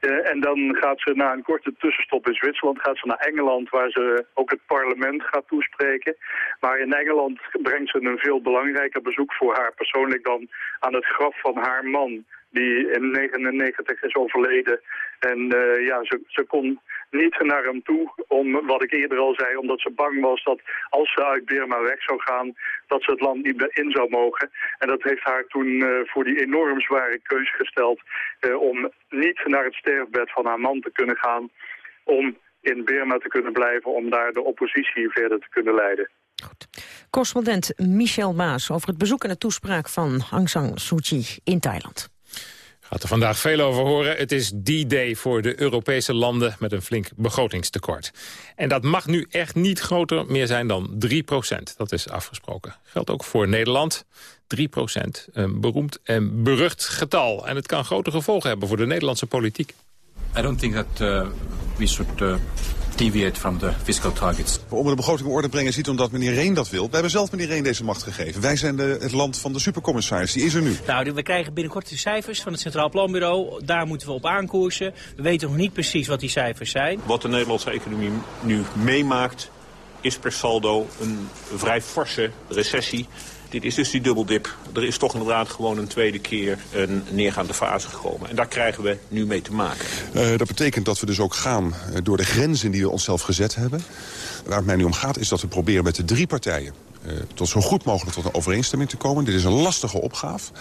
Uh, en dan gaat ze na een korte tussenstop in Zwitserland gaat ze naar Engeland waar ze ook het parlement gaat toespreken. Maar in Engeland brengt ze een veel belangrijker bezoek voor haar persoonlijk dan aan het graf van haar man die in 99 is overleden. En uh, ja, ze, ze kon niet naar hem toe, om, wat ik eerder al zei, omdat ze bang was dat als ze uit Burma weg zou gaan, dat ze het land niet in zou mogen. En dat heeft haar toen uh, voor die enorm zware keuze gesteld uh, om niet naar het sterfbed van haar man te kunnen gaan, om in Burma te kunnen blijven, om daar de oppositie verder te kunnen leiden. Goed. Correspondent Michel Maas over het bezoek en de toespraak van Aung San Suu Kyi in Thailand. Gaat er vandaag veel over horen. Het is die day voor de Europese landen met een flink begrotingstekort. En dat mag nu echt niet groter meer zijn dan 3% Dat is afgesproken. Geldt ook voor Nederland. 3% een beroemd en berucht getal. En het kan grote gevolgen hebben voor de Nederlandse politiek. I don't think that uh, we should uh, deviate from the fiscal targets. We om de begroting in orde brengen ziet omdat meneer Reen dat wil. We hebben zelf meneer Reen deze macht gegeven. Wij zijn de, het land van de supercommissaris. Die is er nu. Nou, we krijgen binnenkort de cijfers van het Centraal Planbureau. Daar moeten we op aankoersen. We weten nog niet precies wat die cijfers zijn. Wat de Nederlandse economie nu meemaakt is per saldo een vrij forse recessie. Dit is dus die dubbeldip. Er is toch inderdaad gewoon een tweede keer een neergaande fase gekomen. En daar krijgen we nu mee te maken. Uh, dat betekent dat we dus ook gaan door de grenzen die we onszelf gezet hebben. Waar het mij nu om gaat is dat we proberen met de drie partijen tot zo goed mogelijk tot een overeenstemming te komen. Dit is een lastige opgave.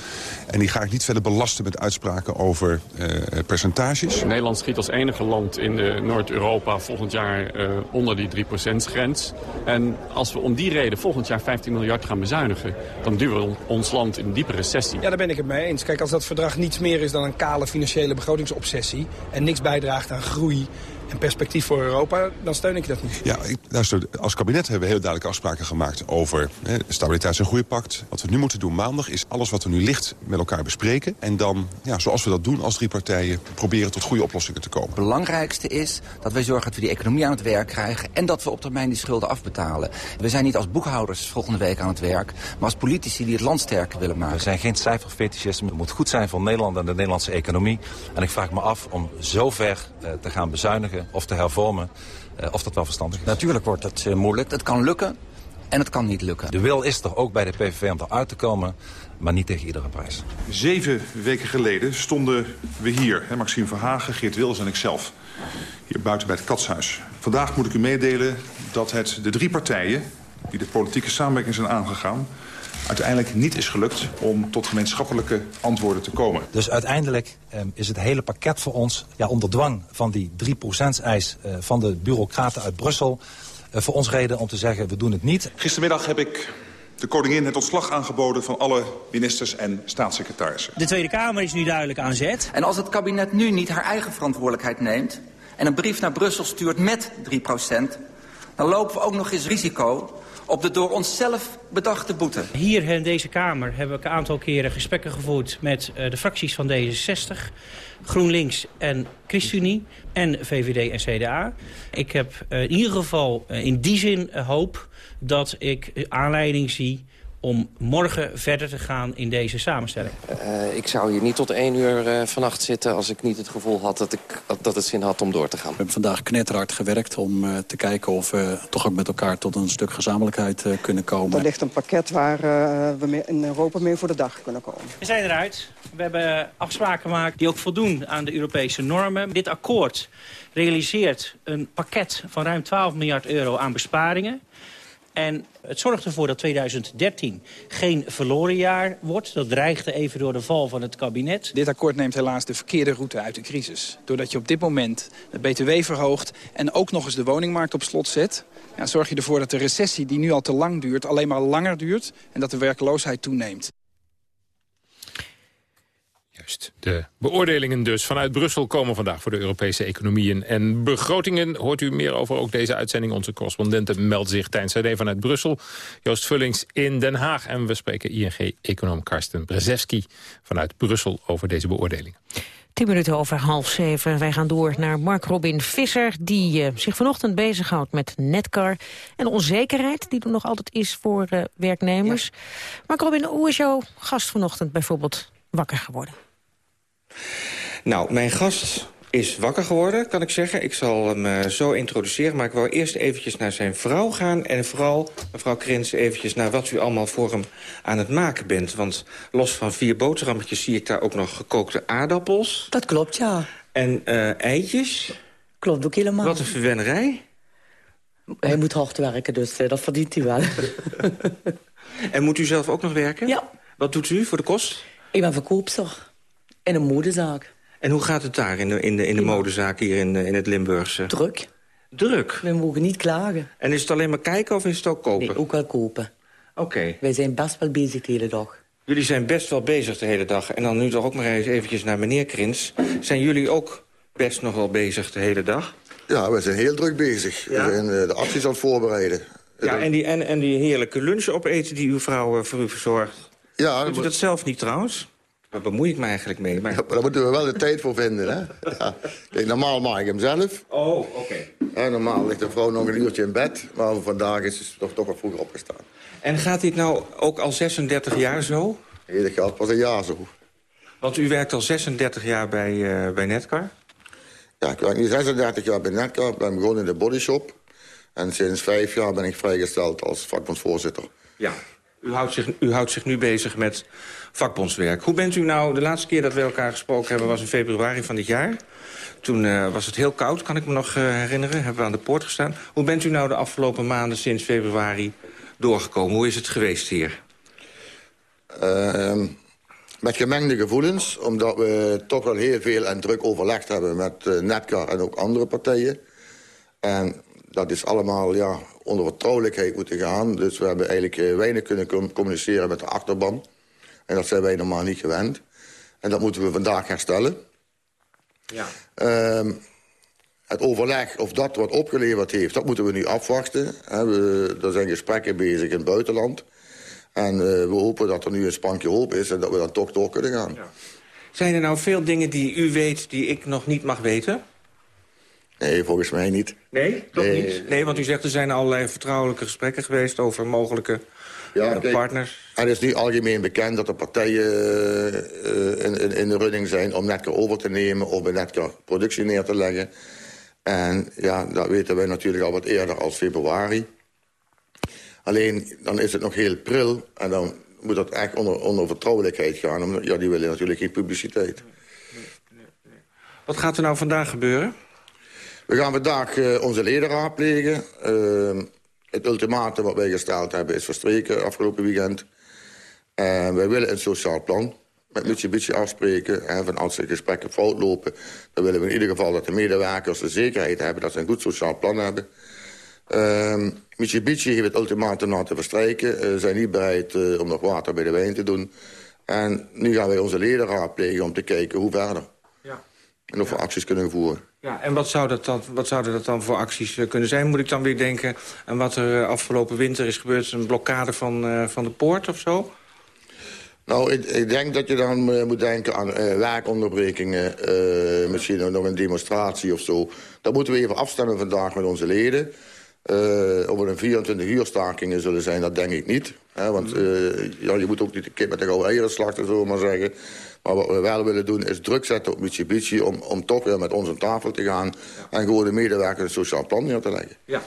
En die ga ik niet verder belasten met uitspraken over uh, percentages. Nederland schiet als enige land in Noord-Europa volgend jaar uh, onder die 3%-grens. En als we om die reden volgend jaar 15 miljard gaan bezuinigen... dan duwen we ons land in een diepe recessie. Ja, daar ben ik het mee eens. Kijk, als dat verdrag niets meer is dan een kale financiële begrotingsobsessie... en niks bijdraagt aan groei en perspectief voor Europa, dan steun ik dat niet. Ja, ik, luister, als kabinet hebben we heel duidelijke afspraken gemaakt over hè, stabiliteits- en groeipact. Wat we nu moeten doen maandag is alles wat er nu ligt met elkaar bespreken. En dan, ja, zoals we dat doen als drie partijen, proberen tot goede oplossingen te komen. Het belangrijkste is dat wij zorgen dat we die economie aan het werk krijgen... en dat we op termijn die schulden afbetalen. We zijn niet als boekhouders volgende week aan het werk... maar als politici die het land sterker willen maken. We zijn geen cijferfetischisten. Het moet goed zijn voor Nederland en de Nederlandse economie. En ik vraag me af om zo ver uh, te gaan bezuinigen of te hervormen, uh, of dat wel verstandig is. Natuurlijk wordt het uh, moeilijk. Het kan lukken en het kan niet lukken. De wil is er ook bij de PVV om eruit te komen, maar niet tegen iedere prijs. Zeven weken geleden stonden we hier, hè, Maxime Verhagen, Geert Wils en ikzelf. Hier buiten bij het Katshuis. Vandaag moet ik u meedelen dat het de drie partijen die de politieke samenwerking zijn aangegaan uiteindelijk niet is gelukt om tot gemeenschappelijke antwoorden te komen. Dus uiteindelijk eh, is het hele pakket voor ons ja, onder dwang van die 3%-eis eh, van de bureaucraten uit Brussel... Eh, voor ons reden om te zeggen, we doen het niet. Gistermiddag heb ik de koningin het ontslag aangeboden van alle ministers en staatssecretarissen. De Tweede Kamer is nu duidelijk aan zet. En als het kabinet nu niet haar eigen verantwoordelijkheid neemt... en een brief naar Brussel stuurt met 3% dan lopen we ook nog eens risico op de door onszelf bedachte boete. Hier in deze Kamer heb ik een aantal keren gesprekken gevoerd... met uh, de fracties van D66, GroenLinks en ChristenUnie... en VVD en CDA. Ik heb uh, in ieder geval uh, in die zin hoop dat ik aanleiding zie om morgen verder te gaan in deze samenstelling. Uh, ik zou hier niet tot één uur uh, vannacht zitten als ik niet het gevoel had dat, ik, dat het zin had om door te gaan. We hebben vandaag knetterhard gewerkt om uh, te kijken of we toch ook met elkaar tot een stuk gezamenlijkheid kunnen komen. Er ligt een pakket waar we in Europa mee voor de dag kunnen komen. We zijn eruit. We hebben afspraken gemaakt die ook voldoen aan de Europese normen. Dit akkoord realiseert een pakket van ruim 12 miljard euro aan besparingen. En het zorgt ervoor dat 2013 geen verloren jaar wordt. Dat dreigde even door de val van het kabinet. Dit akkoord neemt helaas de verkeerde route uit de crisis. Doordat je op dit moment de BTW verhoogt en ook nog eens de woningmarkt op slot zet... Ja, zorg je ervoor dat de recessie die nu al te lang duurt alleen maar langer duurt... en dat de werkloosheid toeneemt. De beoordelingen dus vanuit Brussel komen vandaag voor de Europese economieën en begrotingen. Hoort u meer over ook deze uitzending. Onze correspondenten meldt zich tijdens CD vanuit Brussel. Joost Vullings in Den Haag. En we spreken ING-econoom Karsten Brezewski vanuit Brussel over deze beoordelingen. Tien minuten over half zeven. Wij gaan door naar Mark Robin Visser... die uh, zich vanochtend bezighoudt met Netcar. En de onzekerheid die er nog altijd is voor uh, werknemers. Ja. Mark Robin, hoe is jouw gast vanochtend bijvoorbeeld wakker geworden? Nou, mijn gast is wakker geworden, kan ik zeggen. Ik zal hem uh, zo introduceren, maar ik wil eerst eventjes naar zijn vrouw gaan... en vooral, mevrouw Krins, eventjes naar wat u allemaal voor hem aan het maken bent. Want los van vier boterhammetjes zie ik daar ook nog gekookte aardappels. Dat klopt, ja. En uh, eitjes. Klopt ook helemaal. Wat een verwennerij. Hij moet hard werken, dus uh, dat verdient hij wel. en moet u zelf ook nog werken? Ja. Wat doet u voor de kost? Ik ben verkoopster. In een modezaak. En hoe gaat het daar in de, in de, in de modezaak hier in, in het Limburgse? Druk. Druk? We mogen niet klagen. En is het alleen maar kijken of is het ook kopen? Nee, ook wel kopen. Oké. Okay. Wij zijn best wel bezig de hele dag. Jullie zijn best wel bezig de hele dag. En dan nu toch ook maar eens eventjes naar meneer Krins. Zijn jullie ook best nog wel bezig de hele dag? Ja, we zijn heel druk bezig. Ja? We zijn uh, de acties aan het voorbereiden. Ja, en die, en, en die heerlijke lunch opeten die uw vrouw uh, voor u verzorgt. Ja, Doet u dat zelf niet trouwens? Waar bemoei ik me eigenlijk mee? Maar... Ja, daar moeten we wel de tijd voor vinden, hè? Ja. Kijk, normaal maak ik hem zelf. Oh, oké. Okay. normaal ligt de vrouw nog een uurtje in bed. Maar vandaag is ze toch, toch wat vroeger opgestaan. En gaat dit nou ook al 36 jaar zo? Nee, dat gaat pas een jaar zo. Want u werkt al 36 jaar bij, uh, bij Netcar? Ja, ik werk nu 36 jaar bij Netcar. Ik ben begonnen in de bodyshop. En sinds vijf jaar ben ik vrijgesteld als vakbondsvoorzitter. Ja, u houdt, zich, u houdt zich nu bezig met vakbondswerk. Hoe bent u nou, de laatste keer dat we elkaar gesproken hebben... was in februari van dit jaar. Toen uh, was het heel koud, kan ik me nog uh, herinneren. Hebben we aan de poort gestaan. Hoe bent u nou de afgelopen maanden sinds februari doorgekomen? Hoe is het geweest hier? Uh, met gemengde gevoelens, omdat we toch wel heel veel en druk overlegd hebben... met uh, Netcar en ook andere partijen. En dat is allemaal ja, onder vertrouwelijkheid moeten gaan. Dus we hebben eigenlijk weinig kunnen communiceren met de achterban. En dat zijn wij normaal niet gewend. En dat moeten we vandaag herstellen. Ja. Uh, het overleg of dat wat opgeleverd heeft, dat moeten we nu afwachten. We, er zijn gesprekken bezig in het buitenland. En uh, we hopen dat er nu een spankje hoop is en dat we dan toch door kunnen gaan. Ja. Zijn er nou veel dingen die u weet die ik nog niet mag weten? Nee, volgens mij niet. Nee, toch nee. niet? Nee, want u zegt er zijn allerlei vertrouwelijke gesprekken geweest over mogelijke ja, kijk, partners. Het is nu algemeen bekend dat er partijen uh, in, in, in, de running zijn... om Netcar over te nemen of bij Netcar productie neer te leggen. En ja, dat weten wij natuurlijk al wat eerder als februari. Alleen, dan is het nog heel pril en dan moet dat echt onder, onder vertrouwelijkheid gaan. Ja, die willen natuurlijk geen publiciteit. Wat gaat er nou vandaag gebeuren? We gaan vandaag uh, onze leden raadplegen. Uh, het ultimatum wat wij gesteld hebben is verstreken afgelopen weekend. Uh, wij willen een sociaal plan met Mitsubishi afspreken. En van als er gesprekken fout lopen... dan willen we in ieder geval dat de medewerkers de zekerheid hebben... dat ze een goed sociaal plan hebben. Uh, Mitsubishi heeft het ultimatum na te verstrijken. Ze uh, zijn niet bereid uh, om nog water bij de wijn te doen. En nu gaan wij onze leden raadplegen om te kijken hoe verder. En of we acties kunnen voeren. Ja, en wat, zou dat dan, wat zouden dat dan voor acties uh, kunnen zijn? Moet ik dan weer denken aan wat er uh, afgelopen winter is gebeurd... een blokkade van, uh, van de poort of zo? Nou, ik, ik denk dat je dan moet denken aan werkonderbrekingen... misschien nog een demonstratie of zo. Dat moeten we even afstemmen vandaag met onze leden. Uh, of er een 24 uur stakingen zullen zijn, dat denk ik niet. Hè, want uh, ja, je moet ook niet de kip met de gouden eieren slachten, zullen we maar zeggen. Maar wat we wel willen doen is druk zetten op Mitsubishi... om, om toch weer met ons aan tafel te gaan... en gewoon de medewerkers een sociaal plan neer te leggen. Ja.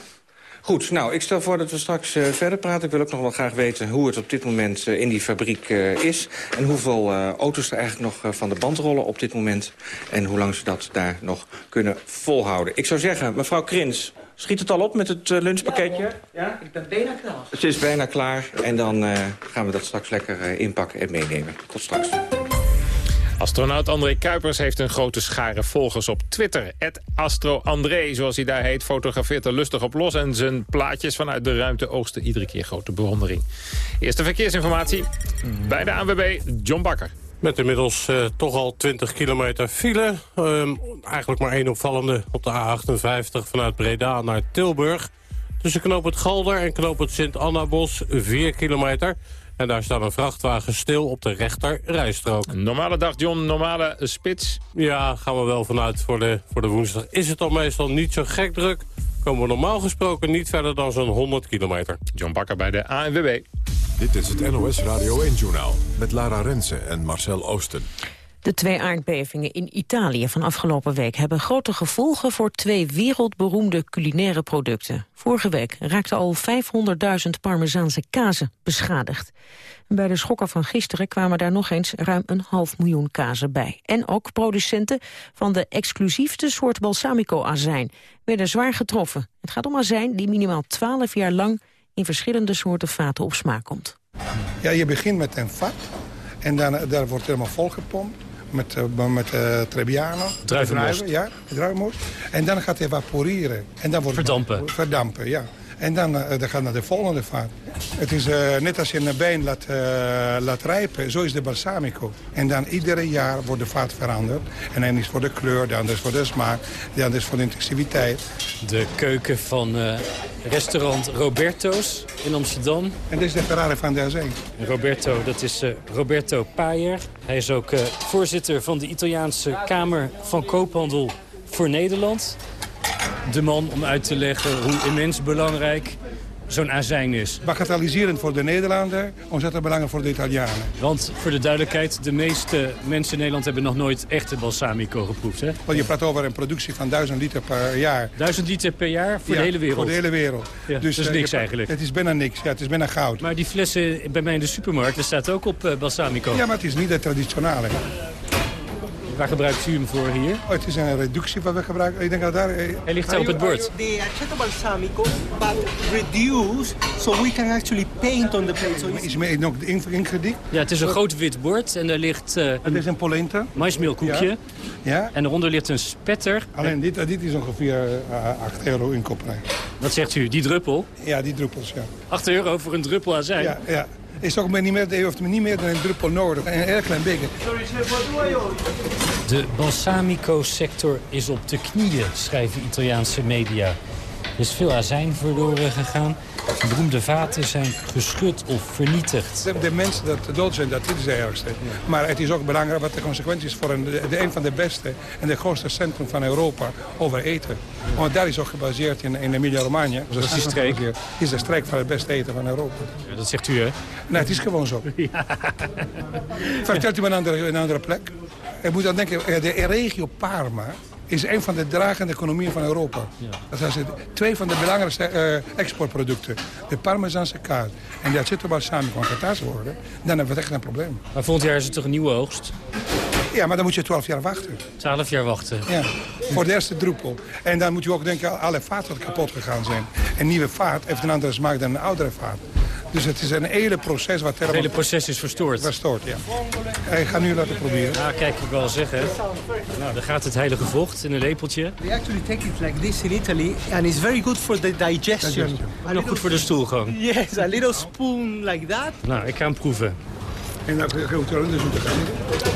Goed, nou, ik stel voor dat we straks uh, verder praten. Ik wil ook nog wel graag weten hoe het op dit moment uh, in die fabriek uh, is... en hoeveel auto's er eigenlijk nog van de band rollen op dit moment... en hoe lang ze dat daar nog kunnen volhouden. Ik zou zeggen, mevrouw Krins, schiet het al op met het lunchpakketje? Ja, ja, ik ben bijna klaar. Het is bijna klaar en dan gaan we dat straks lekker inpakken en meenemen. Tot straks. Astronaut André Kuipers heeft een grote schare volgers op Twitter. AstroAndré, zoals hij daar heet, fotografeert er lustig op los... en zijn plaatjes vanuit de ruimte oogsten iedere keer grote bewondering. Eerste verkeersinformatie bij de ANWB, John Bakker. Met inmiddels uh, toch al 20 kilometer file. Um, eigenlijk maar één opvallende op de A58 vanuit Breda naar Tilburg. Tussen knoop het Galder en knoop het Sint-Annabos 4 kilometer... En daar staat een vrachtwagen stil op de rechter rijstrook. Normale dag, John. Normale spits. Ja, gaan we wel vanuit voor de, voor de woensdag. Is het dan meestal niet zo gek druk? Komen we normaal gesproken niet verder dan zo'n 100 kilometer. John Bakker bij de ANWB. Dit is het NOS Radio 1-journaal met Lara Rensen en Marcel Oosten. De twee aardbevingen in Italië van afgelopen week hebben grote gevolgen voor twee wereldberoemde culinaire producten. Vorige week raakten al 500.000 Parmezaanse kazen beschadigd. bij de schokken van gisteren kwamen daar nog eens ruim een half miljoen kazen bij. En ook producenten van de exclusiefste soort balsamico-azijn werden zwaar getroffen. Het gaat om azijn die minimaal 12 jaar lang in verschillende soorten vaten op smaak komt. Ja, je begint met een vat en dan, daar wordt helemaal volgepompt met, uh, met uh, Trebbiano. Druivenmost. Ja, druivenmost. En dan gaat het evaporeren. En dan wordt verdampen. verdampen, ja. En dan, uh, dan gaat naar de volgende vaat. Het is uh, net als je een been laat, uh, laat rijpen, zo is de balsamico. En dan iedere jaar wordt de vaat veranderd. En dan is voor de kleur, de ander is voor de smaak, de ander is voor de intensiviteit. De keuken van restaurant Roberto's in Amsterdam. En dit is de Ferrari van de Azee. Roberto, dat is Roberto Paier. Hij is ook voorzitter van de Italiaanse Kamer van Koophandel voor Nederland de man om uit te leggen hoe immens belangrijk zo'n azijn is. Bagatelliserend voor de Nederlander, ontzettend belangrijk voor de Italianen. Want voor de duidelijkheid, de meeste mensen in Nederland hebben nog nooit echte balsamico geproefd. Hè? Want je praat over een productie van 1000 liter per jaar. 1000 liter per jaar voor de hele wereld? voor de hele wereld. Ja, dus dat is niks eigenlijk. Het is bijna niks, ja, het is bijna goud. Maar die flessen bij mij in de supermarkt, daar staat ook op uh, balsamico. Ja, maar het is niet het traditionele. Waar gebruikt u hem voor hier? Oh, het is een reductie wat we gebruiken. Ik denk dat daar... Eh, Hij ligt op het bord. The aceto balsamico, but reduced, so we can actually paint on the plate. So is nog ingedikt? Ja, het is een groot wit bord en er ligt... Uh, het is een polenta. Maismeelkoekje. Ja. ja. En eronder ligt een spetter. Alleen dit, dit is ongeveer uh, 8 euro inkoopprijs. Wat zegt u, die druppel? Ja, die druppels, ja. 8 euro voor een druppel azijn? Ja, ja is ook niet meer, heeft niet meer dan een druppel nodig. Een heel klein beetje. De balsamico-sector is op de knieën, schrijven Italiaanse media. Er is veel azijn verloren gegaan. Beroemde vaten zijn geschud of vernietigd. De, de mensen dat dood zijn, dat is het ergste. Maar het is ook belangrijk wat de consequenties voor een, de, een van de beste en de grootste centrum van Europa over eten. Want daar is ook gebaseerd in, in Emilia-Romagna. Dat is die streek? is de streek van het beste eten van Europa. Ja, dat zegt u, hè? Nee, het is gewoon zo. Ja. Vertelt u me een andere, een andere plek? Ik moet dan denken, de regio Parma is een van de dragende economieën van Europa. Ja. Dat zijn twee van de belangrijkste uh, exportproducten. De Parmezaanse kaas en de aceto balsamico van worden. Dan hebben we echt een probleem. Maar volgend jaar is het toch een nieuwe oogst? Ja, maar dan moet je 12 jaar wachten. 12 jaar wachten? Ja, voor de eerste druppel. En dan moet je ook denken, alle vaten kapot gegaan zijn. Een nieuwe vaat heeft een andere smaak dan een oudere vaat. Dus het is een hele proces wat... Het hele proces is verstoord? Verstoord, ja. Ik ga nu laten proberen. Ja, kijk, ik wel zeggen. Nou, daar gaat het heilige vocht in een lepeltje. We actually take it like this in Italy and it's very good for the digestion. En ook goed voor de stoelgang. Yes, a little spoon like that. Nou, ik ga hem proeven. En dan gaan we onderzoeken gaan.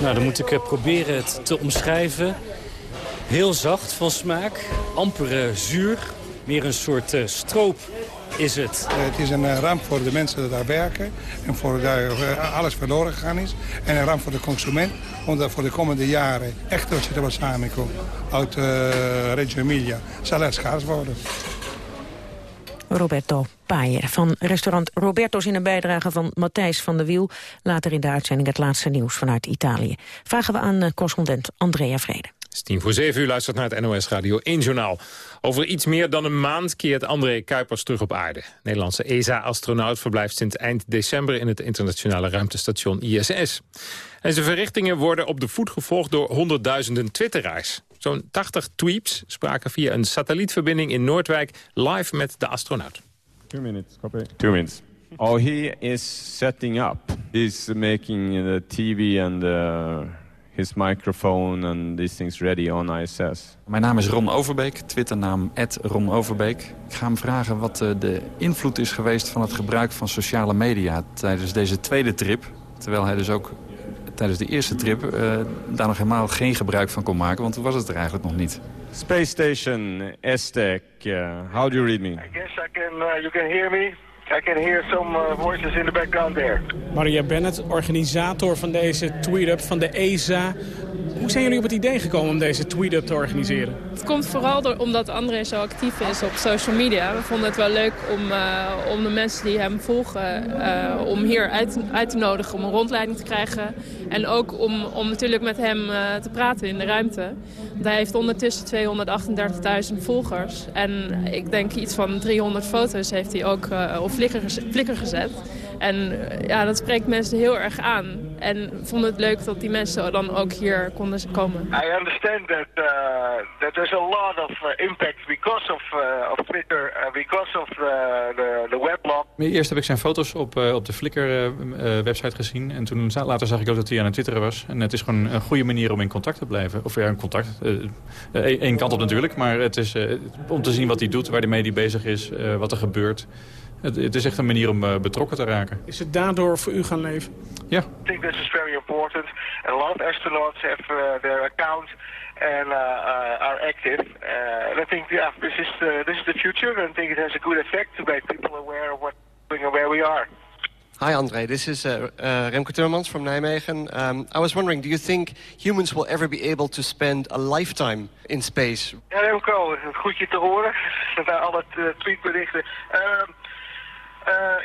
Nou, dan moet ik eh, proberen het te omschrijven. Heel zacht van smaak, amper zuur, meer een soort uh, stroop is het? Het is een ramp voor de mensen die daar werken en voor daar alles verloren gegaan is. En een ramp voor de consument, omdat voor de komende jaren echt de balsamico uit uh, Reggio Emilia zal er schaars worden. Roberto Paier van restaurant Roberto's in een bijdrage van Matthijs van der Wiel. Later in de uitzending het laatste nieuws vanuit Italië. Vragen we aan eh, correspondent Andrea Vrede. Het is tien voor zeven uur, luistert naar het NOS Radio 1 Journaal. Over iets meer dan een maand keert André Kuipers terug op aarde. Nederlandse ESA-astronaut verblijft sinds eind december... in het internationale ruimtestation ISS. En zijn verrichtingen worden op de voet gevolgd door honderdduizenden twitteraars. Zo'n 80 tweets spraken via een satellietverbinding in Noordwijk... live met de astronaut. Two minutes, copy. Two minutes. Oh, he is setting up. He's making the TV and uh, his microphone and these things ready on ISS. Mijn naam is Ron Overbeek, twitternaam Ron Overbeek. Ik ga hem vragen wat uh, de invloed is geweest van het gebruik van sociale media tijdens deze tweede trip. Terwijl hij dus ook tijdens de eerste trip uh, daar nog helemaal geen gebruik van kon maken, want toen was het er eigenlijk nog niet. Space Station, Aztec, uh, how do you read me? I guess I can, uh, you can hear me. I can hear some uh, voices in the background there. Maria Bennett, organisator van deze tweet-up van de ESA. Hoe zijn jullie op het idee gekomen om deze tweet-up te organiseren? Het komt vooral door, omdat André zo actief is op social media. We vonden het wel leuk om, uh, om de mensen die hem volgen... Uh, om hier uit, uit, te nodigen om een rondleiding te krijgen. En ook om, om natuurlijk met hem uh, te praten in de ruimte. Want hij heeft ondertussen 238.000 volgers. En ik denk iets van 300 foto's heeft hij ook op Flickr, Flickr gezet. En ja, dat spreekt mensen heel erg aan. En vonden het leuk dat die mensen dan ook hier konden komen. I understand that uh, that there's a lot of uh, impact because of uh, of Twitter, uh, because of the the, the weblog. Eerst heb ik zijn foto's op uh, op de Flickr uh, website gezien en toen later zag ik ook dat hij aan het twitteren was. En het is gewoon een goede manier om in contact te blijven. Of ja, in contact. Eén kant op natuurlijk, maar het is om te zien wat hij doet, waar hij mee bezig is, wat er gebeurt. Het, het, is echt een manier om uh, betrokken te raken. Is het daardoor voor u gaan leven? Ja. I think this is very important. And a lot of astronauts have uh, their account and uh, uh, are active. Uh, and I think, yeah, this is, the, this is the future. And I think it has a good effect to make people aware of what and where we are. Hi, Andre. This is uh, uh, Remco Timmermans from Nijmegen. Um, I was wondering, do you think humans will ever be able to spend a lifetime in space? Ja, Remco, goed je te horen. Na alle tweetberichten. Uh,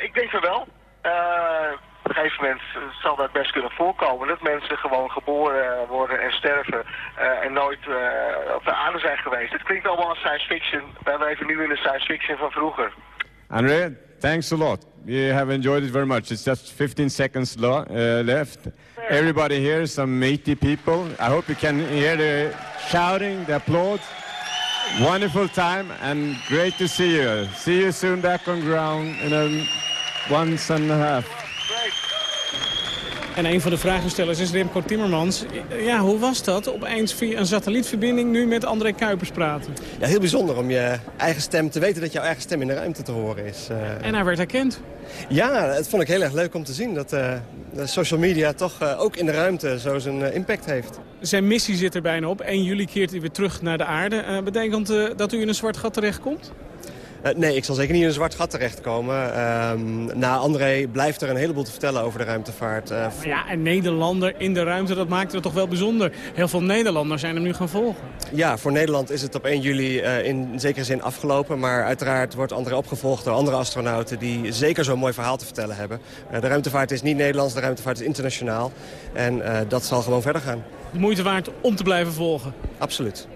ik denk van wel. Uh, op een gegeven moment zal dat best kunnen voorkomen. Dat mensen gewoon geboren worden en sterven uh, en nooit op de aarde zijn geweest. Het klinkt allemaal als science fiction. Wij leven nu in de science fiction van vroeger. André, thanks a lot. We have enjoyed it very much. It's just 15 seconds left. Everybody here, some 80 people. I hope you can hear the shouting, the applause. Wonderful time and great to see you. See you soon back on ground in a once and a half. En een van de vragenstellers is Remco Timmermans. Ja, hoe was dat? Opeens via een satellietverbinding nu met André Kuipers praten. Ja, heel bijzonder om je eigen stem te weten dat jouw eigen stem in de ruimte te horen is. Uh... En hij werd herkend. Ja, het vond ik heel erg leuk om te zien dat uh, social media toch uh, ook in de ruimte zo zijn impact heeft. Zijn missie zit er bijna op. 1 juli keert hij weer terug naar de aarde. betekent dat u in een zwart gat terechtkomt? Uh, nee, ik zal zeker niet in een zwart gat terechtkomen. Uh, na André blijft er een heleboel te vertellen over de ruimtevaart. Uh, ja, en Nederlander in de ruimte, dat maakt het toch wel bijzonder. Heel veel Nederlanders zijn hem nu gaan volgen. Ja, voor Nederland is het op 1 juli in zekere zin afgelopen. Maar uiteraard wordt André opgevolgd door andere astronauten... die zeker zo'n mooi verhaal te vertellen hebben. de ruimtevaart is niet Nederlands, de ruimtevaart is internationaal. En dat zal gewoon verder gaan. De moeite waard om te blijven volgen? Absoluut.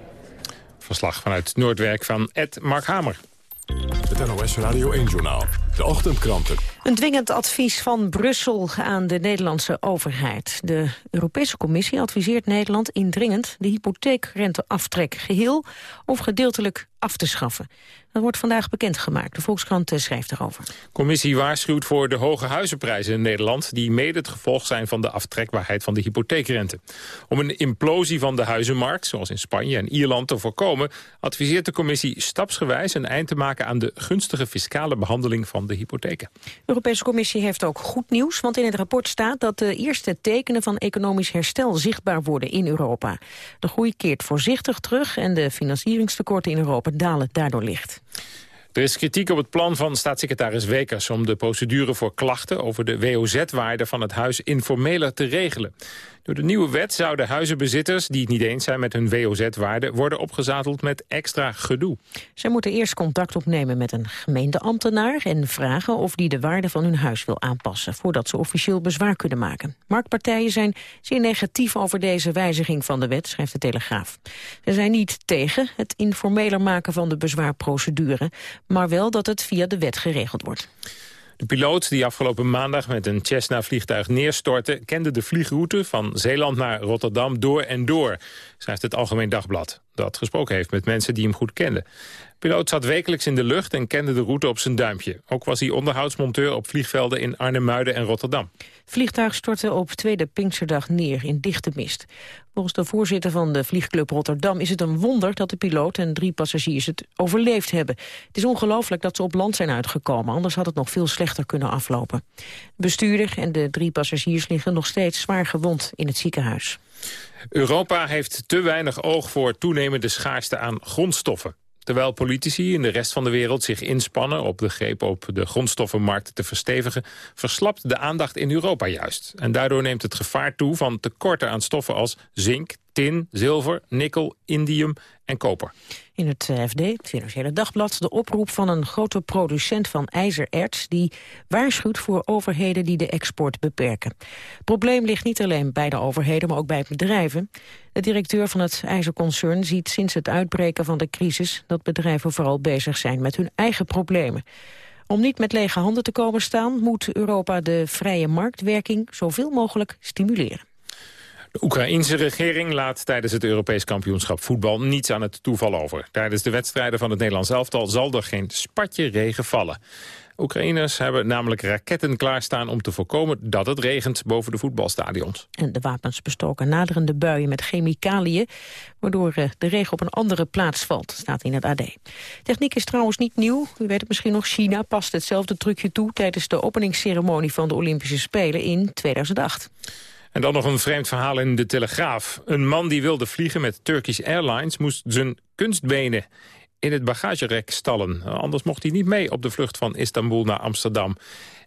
Verslag vanuit Noordwerk van Ed Mark Hamer. Het NOS Radio 1-journaal. De ochtendkranten. Een dwingend advies van Brussel aan de Nederlandse overheid. De Europese Commissie adviseert Nederland indringend... de hypotheekrenteaftrek geheel of gedeeltelijk af te schaffen. Dat wordt vandaag bekendgemaakt. De Volkskrant eh, schrijft erover. Commissie waarschuwt voor de hoge huizenprijzen in Nederland... die mede het gevolg zijn van de aftrekbaarheid van de hypotheekrente. Om een implosie van de huizenmarkt, zoals in Spanje en Ierland, te voorkomen... adviseert de commissie stapsgewijs een eind te maken... aan de gunstige fiscale behandeling van de hypotheken. De Europese Commissie heeft ook goed nieuws... want in het rapport staat dat de eerste tekenen van economisch herstel zichtbaar worden in Europa. De groei keert voorzichtig terug en de financieringstekorten in Europa dalen daardoor licht. Er is kritiek op het plan van staatssecretaris Wekers... om de procedure voor klachten over de WOZ-waarde van het huis informeler te regelen. Door de nieuwe wet zouden huizenbezitters die het niet eens zijn met hun WOZ-waarde... worden opgezadeld met extra gedoe. Zij moeten eerst contact opnemen met een gemeenteambtenaar... en vragen of die de waarde van hun huis wil aanpassen... voordat ze officieel bezwaar kunnen maken. Marktpartijen zijn zeer negatief over deze wijziging van de wet, schrijft de Telegraaf. Ze zijn niet tegen het informeler maken van de bezwaarprocedure... maar wel dat het via de wet geregeld wordt. De piloot die afgelopen maandag met een Cessna-vliegtuig neerstortte... kende de vliegroute van Zeeland naar Rotterdam door en door, schrijft het Algemeen Dagblad. Dat gesproken heeft met mensen die hem goed kenden. De piloot zat wekelijks in de lucht en kende de route op zijn duimpje. Ook was hij onderhoudsmonteur op vliegvelden in Arnhem-Muiden en Rotterdam. vliegtuig stortte op tweede Pinksterdag neer in dichte mist. Volgens de voorzitter van de vliegclub Rotterdam is het een wonder dat de piloot en drie passagiers het overleefd hebben. Het is ongelooflijk dat ze op land zijn uitgekomen, anders had het nog veel slechter kunnen aflopen. De bestuurder en de drie passagiers liggen nog steeds zwaar gewond in het ziekenhuis. Europa heeft te weinig oog voor toenemende schaarste aan grondstoffen. Terwijl politici in de rest van de wereld zich inspannen... op de greep op de grondstoffenmarkt te verstevigen... verslapt de aandacht in Europa juist. En daardoor neemt het gevaar toe van tekorten aan stoffen als zink, tin, zilver, nikkel, indium en koper. In het eh, FD, het Financiële Dagblad, de oproep van een grote producent van ijzererts... die waarschuwt voor overheden die de export beperken. Het probleem ligt niet alleen bij de overheden, maar ook bij bedrijven. De directeur van het ijzerconcern ziet sinds het uitbreken van de crisis... dat bedrijven vooral bezig zijn met hun eigen problemen. Om niet met lege handen te komen staan... moet Europa de vrije marktwerking zoveel mogelijk stimuleren. De Oekraïense regering laat tijdens het Europees kampioenschap voetbal niets aan het toeval over. Tijdens de wedstrijden van het Nederlands elftal zal er geen spatje regen vallen. Oekraïners hebben namelijk raketten klaarstaan om te voorkomen dat het regent boven de voetbalstadions. En de wapens bestoken naderende buien met chemicaliën, waardoor eh, de regen op een andere plaats valt, staat in het AD. Techniek is trouwens niet nieuw. U weet het misschien nog, China past hetzelfde trucje toe tijdens de openingsceremonie van de Olympische Spelen in 2008. En dan nog een vreemd verhaal in de Telegraaf. Een man die wilde vliegen met Turkish Airlines moest zijn kunstbenen in het bagagerek stallen. Anders mocht hij niet mee op de vlucht van Istanbul naar Amsterdam.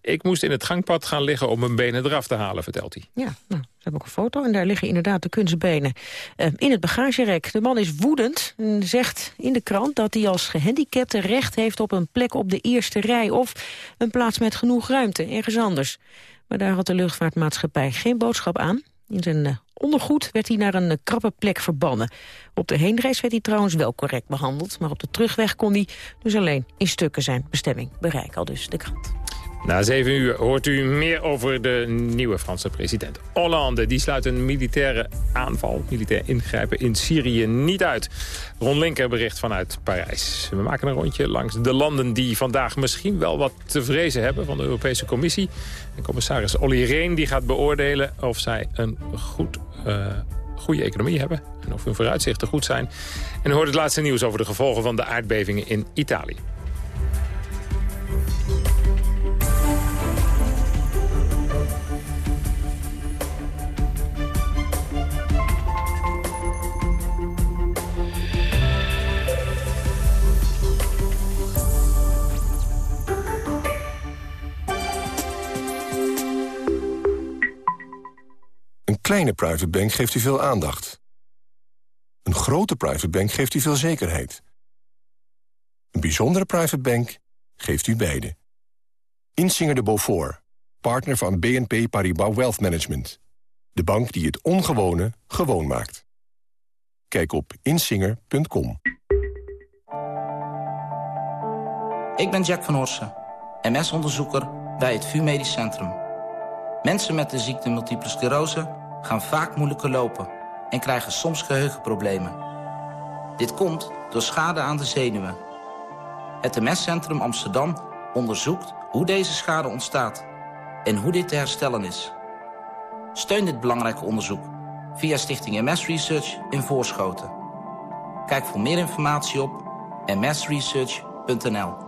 Ik moest in het gangpad gaan liggen om mijn benen eraf te halen, vertelt hij. Ja, nou, ze hebben ook een foto en daar liggen inderdaad de kunstbenen uh, in het bagagerek. De man is woedend en zegt in de krant dat hij als gehandicapte recht heeft op een plek op de eerste rij... of een plaats met genoeg ruimte, ergens anders. Maar daar had de luchtvaartmaatschappij geen boodschap aan. In zijn uh, ondergoed werd hij naar een uh, krappe plek verbannen. Op de heenreis werd hij trouwens wel correct behandeld... maar op de terugweg kon hij dus alleen in stukken zijn bestemming bereiken. Al dus de krant. Na zeven uur hoort u meer over de nieuwe Franse president. Hollande die sluit een militaire aanval, militair ingrijpen in Syrië niet uit. Ron Linker bericht vanuit Parijs. We maken een rondje langs de landen die vandaag misschien wel wat te vrezen hebben van de Europese Commissie. En commissaris Olly Reen die gaat beoordelen of zij een goed... Uh, goede economie hebben en of hun vooruitzichten goed zijn. En hoort het laatste nieuws over de gevolgen van de aardbevingen in Italië. Kleine private bank geeft u veel aandacht. Een grote private bank geeft u veel zekerheid. Een bijzondere private bank geeft u beide. Insinger de Beaufort, partner van BNP Paribas Wealth Management. De bank die het ongewone gewoon maakt. Kijk op insinger.com. Ik ben Jack van Horsen, MS-onderzoeker bij het VU Medisch Centrum. Mensen met de ziekte multiple sclerose gaan vaak moeilijker lopen... en krijgen soms geheugenproblemen. Dit komt door schade aan de zenuwen. Het MS-centrum Amsterdam onderzoekt hoe deze schade ontstaat... en hoe dit te herstellen is. Steun dit belangrijke onderzoek via Stichting MS Research in Voorschoten. Kijk voor meer informatie op msresearch.nl.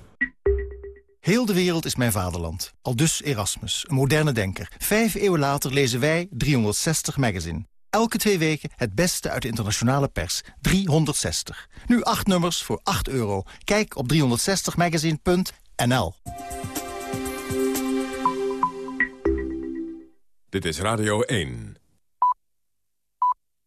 Heel de wereld is mijn vaderland. Al dus Erasmus, een moderne denker. Vijf eeuwen later lezen wij 360 Magazine. Elke twee weken het beste uit de internationale pers. 360. Nu acht nummers voor 8 euro. Kijk op 360magazine.nl Dit is Radio 1.